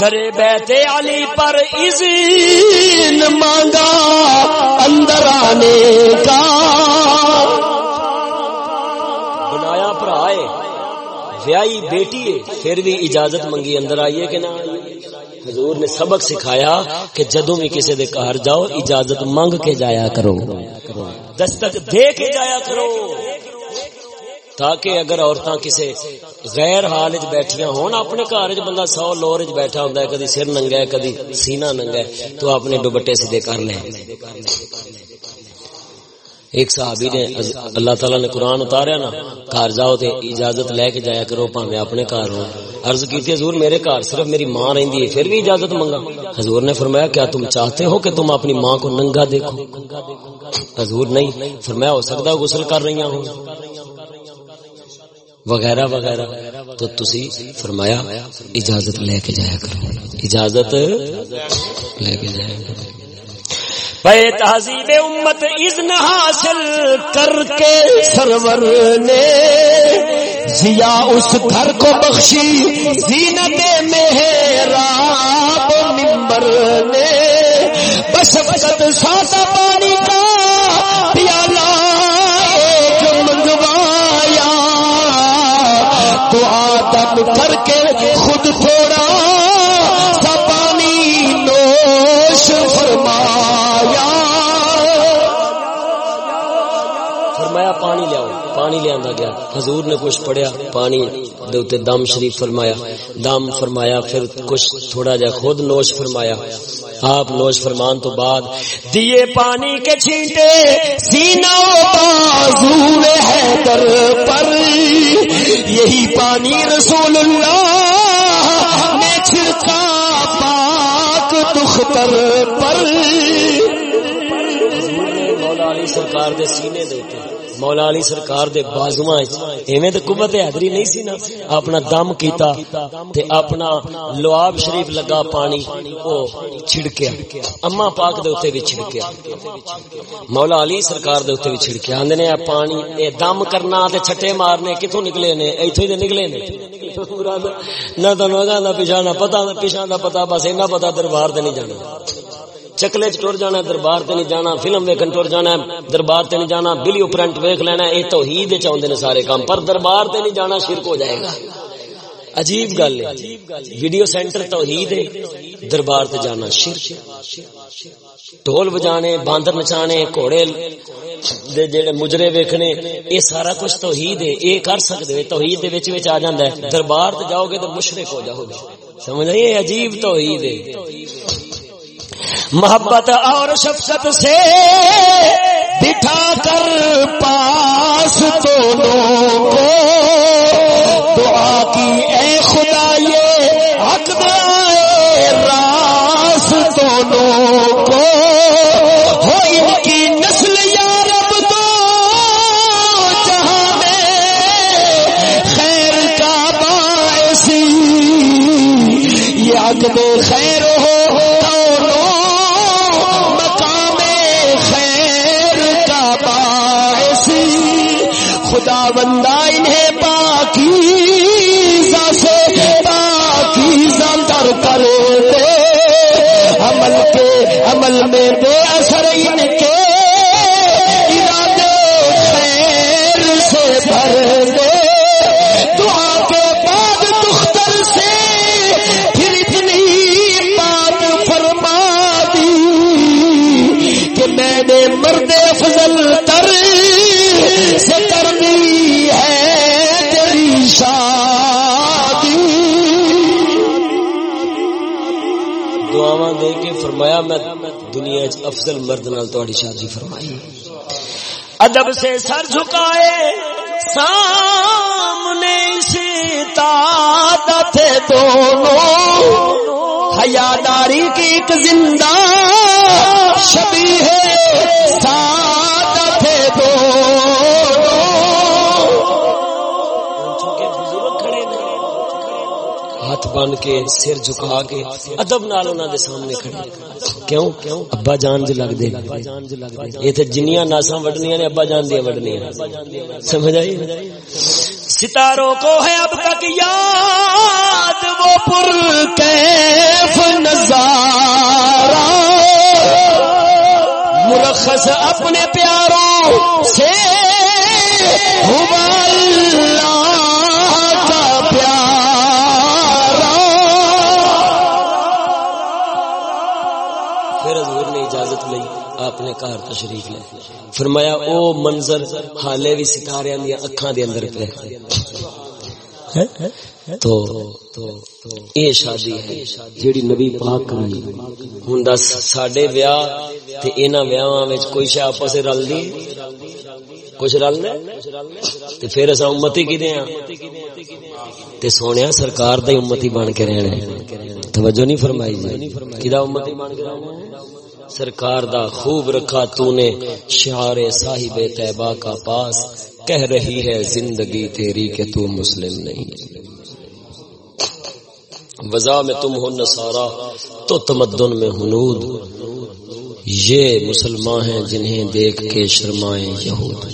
درے بیتے علی پر اذن مانگا اندر آنے کا۔ بنایا پر آئے ویائی بیٹی پھر بھی اجازت منگی اندر آئیے کہ نہ آئیے۔ حضور نے سبق سکھایا کہ جدوں بھی کسی دے گھر جاؤ، اجازت منگ کے جایا کرو۔ دستک دے کے جایا کرو۔ تاکہ اگر عورتاں کسی غیر حال وچ بیٹھیاں ہون، اپنے گھر وچ بندہ سو لور وچ بیٹھا ہوندا ہے، کدی سر ننگا ہے، کدی سینہ ننگا ہے، تو اپنے دوپٹے سیدھے کر لیں ایک صحابی نے اللہ تعالی نے قرآن اتاریا نا، گھر جاؤ تے اجازت لے کے جایا کرو پاویں اپنے گھر ہو۔ عرض کی تھی حضور، میرے گھر صرف میری ماں رہندی ہے، پھر بھی اجازت منگا۔ حضور نے فرمایا، کیا تم چاہتے ہو کہ تم اپنی ماں کو ننگا دیکھو؟ حضور نہیں، فرمایا، ہو سکتا غسل کر رہی ہوں۔ وغیرہ وغیرہ۔ تو تسی فرمایا، اجازت لے کے جایا کرو۔ اجازت لے کے جایا کرو۔ پے تہذیب امت اذن حاصل کر کے سرور نے ضیا اس گھر کو بخشی، زینت محراب ممبر نے۔ بس وقت سادہ پانی کا پیالہ ایک منگوایا۔ تو آدم کر کے خود تھوڑا پانی گیا۔ حضور نے کچھ پڑھیا، پانی دے دم شریف فرمایا۔ دم فرمایا، پھر کچھ تھوڑا جا خود نوش فرمایا۔ آپ نوش فرمان تو بعد دیے پانی کے چھینٹے، سینہ بازو حیدر پر۔ یہی پانی رسول اللہ نے چھڑکا پاک دختر پر۔ سرکار دے سینے دے اوپر مولا علی سرکار دے بازواں وچ۔ ایویں تے قوت حیدری نہیں سی نا۔ اپنا دم کیتا تے اپنا لواب شریف لگا پانی او چھڑکیا۔ اما پاک دے اوتے بھی چھڑکیا۔ مولا علی سرکار دے اوتے بھی چھڑکیا۔ آندے نے پانی، اے دم کرنا تے چھٹے مارنے، کتھوں نکلے نے؟ ایتھوں ہی نکلے نے۔ نہ تانوں اگاں دا پیچھے نہ پتہ پیچھے دا پتہ، بس اینا پتہ دربار تے نہیں جانا۔ چکلے چ ٹر جانا دربار تے نہیں جانا، فلم ویکن ٹر جانا دربار تے نہیں جانا ویڈیو پرنٹ ویکھ لینا یہ توحید چاہتے نے سارے کام۔ پر دربار تے نہیں جانا، شرک ہو جائے گا۔ عجیب گل ہے۔ ویڈیو سینٹر توحید ہے، دربار تے جانا شرک ڈھول بجانے، باندر نچانے، گھوڑے دے جڑے مجرے ویکھنے، اے سارا کچھ توحید ہے۔ اے کر سکدے ہو، توحید دے وچ وچ آ جاندا ہے۔ دربار تے جاؤ گے تو مشرک ہو جاؤ گے۔ سمجھ نہیں عجیب توحید ہے۔ محبت اور شفقت سے بٹھا کر پاس دونوں کو۔ دعا کی، اے خدا، یہ حق دائے راس دونوں کو۔ ہو ان کی نسل یا رب دو جہاں میں خیر کا باعثی یہ عقد خیر ہو دنیا افضل مرد نال تہاڈی شادی فرمائی ادب سے سر جھکائے، سامنے سے تادا دونوں۔ حیاداری کی ایک زندہ شبی ہے سادہ تھے دونوں۔ ہاتھ بن کے، سر جھکا کے، ادب نال انہاں دے سامنے کھڑے۔ کیوں؟ ابا جان جو لگ دے یہ تے جنیاں ناساں وڈنیاں نے ابا جان دیاں وڈنیاں۔ سمجھ آئی؟ ستاروں کو ہے اب تک یاد وہ پر کیف نظارہ۔ مرخص اپنے پیاروں سے ہوا اللہ۔ نے گھر تشریف لے۔ فرمایا، او منظر حالے بھی ستارے دی اکھاں دے اندر پہ تو یہ شادی ہے جیڑی نبی پاک کرائی ہوں دس ساڈے ویاہ تے انہاں ویاواں وچ کوئی شے آپس رل دی۔ کچھ رل نے؟ تے پھر اساں امتی کی دیاں تے سونیا سرکار دا امتی بن کے رہنا توجہ نہیں فرمائی جی۔ کدا امتی بن کے رہنا سرکار دا خوب رکھا تو نے شعار صاحب طیبہ کا پاس، کہہ رہی ہے، زندگی تیری کہ تو مسلم نہیں۔ وضع میں تم ہو نصارا تو تمدن میں ہنود یہ مسلمان ہیں جنہیں دیکھ کے شرمائیں یہود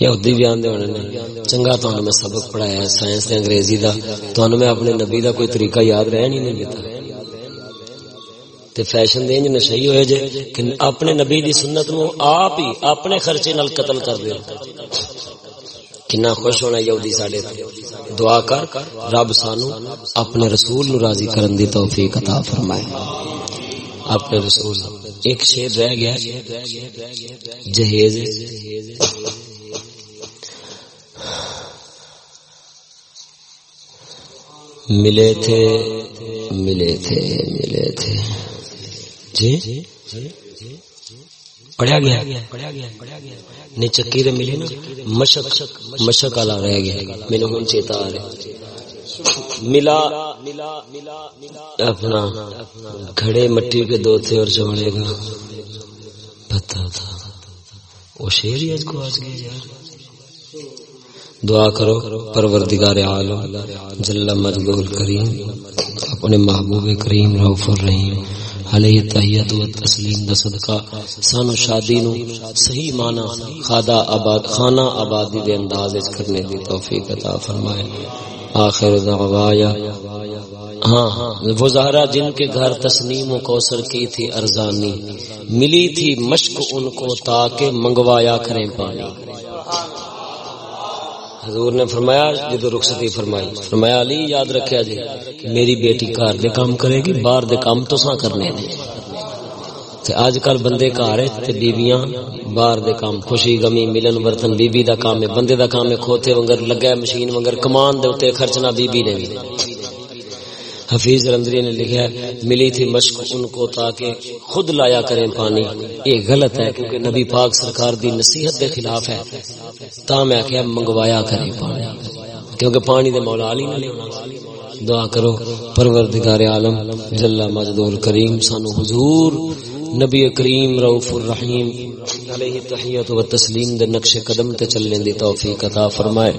یہودی بھی آندے ہونے نے۔ چنگا تو میں سبق پڑھایا ہے، سائنس نے انگریزی دا۔ تو میں اپنے نبی دا کوئی طریقہ یاد رہن ہی نہیں دیتا۔ تے فیشن دے انج نشئی ہوئے جے کہ اپنے نبی دی سنت نو آپ ہی اپنے خرچے نال قتل کر دیو کنا خوش ہونا یہودی ساڈے تے۔ دعا کر، رب سانو اپنے رسول نو راضی کرن دی توفیق عطا فرمائے۔ اپنے رسول ایک شیر رہ گیا۔ جہیز۔ ملے تھے ملے تھے ملے تھے۔ جی؟ پڑھیا گیا۔ نہیں چکی رے ملے نا مشک مشک والا رہ گیا۔ میرے ہوں چیتا آ رہا ملا، اپنا گھڑے مٹی کے دو تھے اور چمڑے گا۔ پتا تھا۔ وہ شیر ہی آج کو آج گیا یار۔ دعا کرو، پروردگار عالم جل مجدول کریم، اپنے محبوب کریم رؤف الرحیم۔ علیہ تحیت و تسلیم دا صدقہ، سانو شادی نو صحیح معنی خادہ آباد، خانہ آبادی دے انداز وچ کرنے دی توفیق عطا فرمائے۔ آخر دعوایا۔ ہاں وہ زہرا جن کے گھر تسنیم و کوثر کی تھی ارزانی، ملی تھی مشق ان کو تاکہ منگوایا کریں پانی۔ حضور نے فرمایا، جدو رخصتی فرمائی، فرمایا، علی، یاد رکھیا جی میری بیٹی گھر دے کام کرے گی، باہر دے کام تو سا کرنے دے۔ تے اج کل بندے گھر تے بیویاں باہر دے کام، خوشی، غمی، ملن برتن بیوی بی دا کام ہے، بندے دا کام ہے، کھوتے ونگر لگا مشین ونگر، کمان دے اوتے خرچنا بیوی بی نے بھی۔ حفیظ رندری نے لکھا ہے، ملی تھی مشق ان کو تاکہ خود لایا کریں پانی۔ یہ غلط ہے کیونکہ نبی پاک سرکار دی نصیحت کے خلاف ہے۔ تا میں کیا منگوایا کریں پانی۔ کیونکہ پانی دے مولا علی نے دعا کرو، پروردگار عالم، جل مجد الکریم، سانو حضور، نبی کریم، رؤوف الرحیم، علیہ تحیت و تسلیم دے نقش قدم تے چلنے دی توفیق عطا فرمائے۔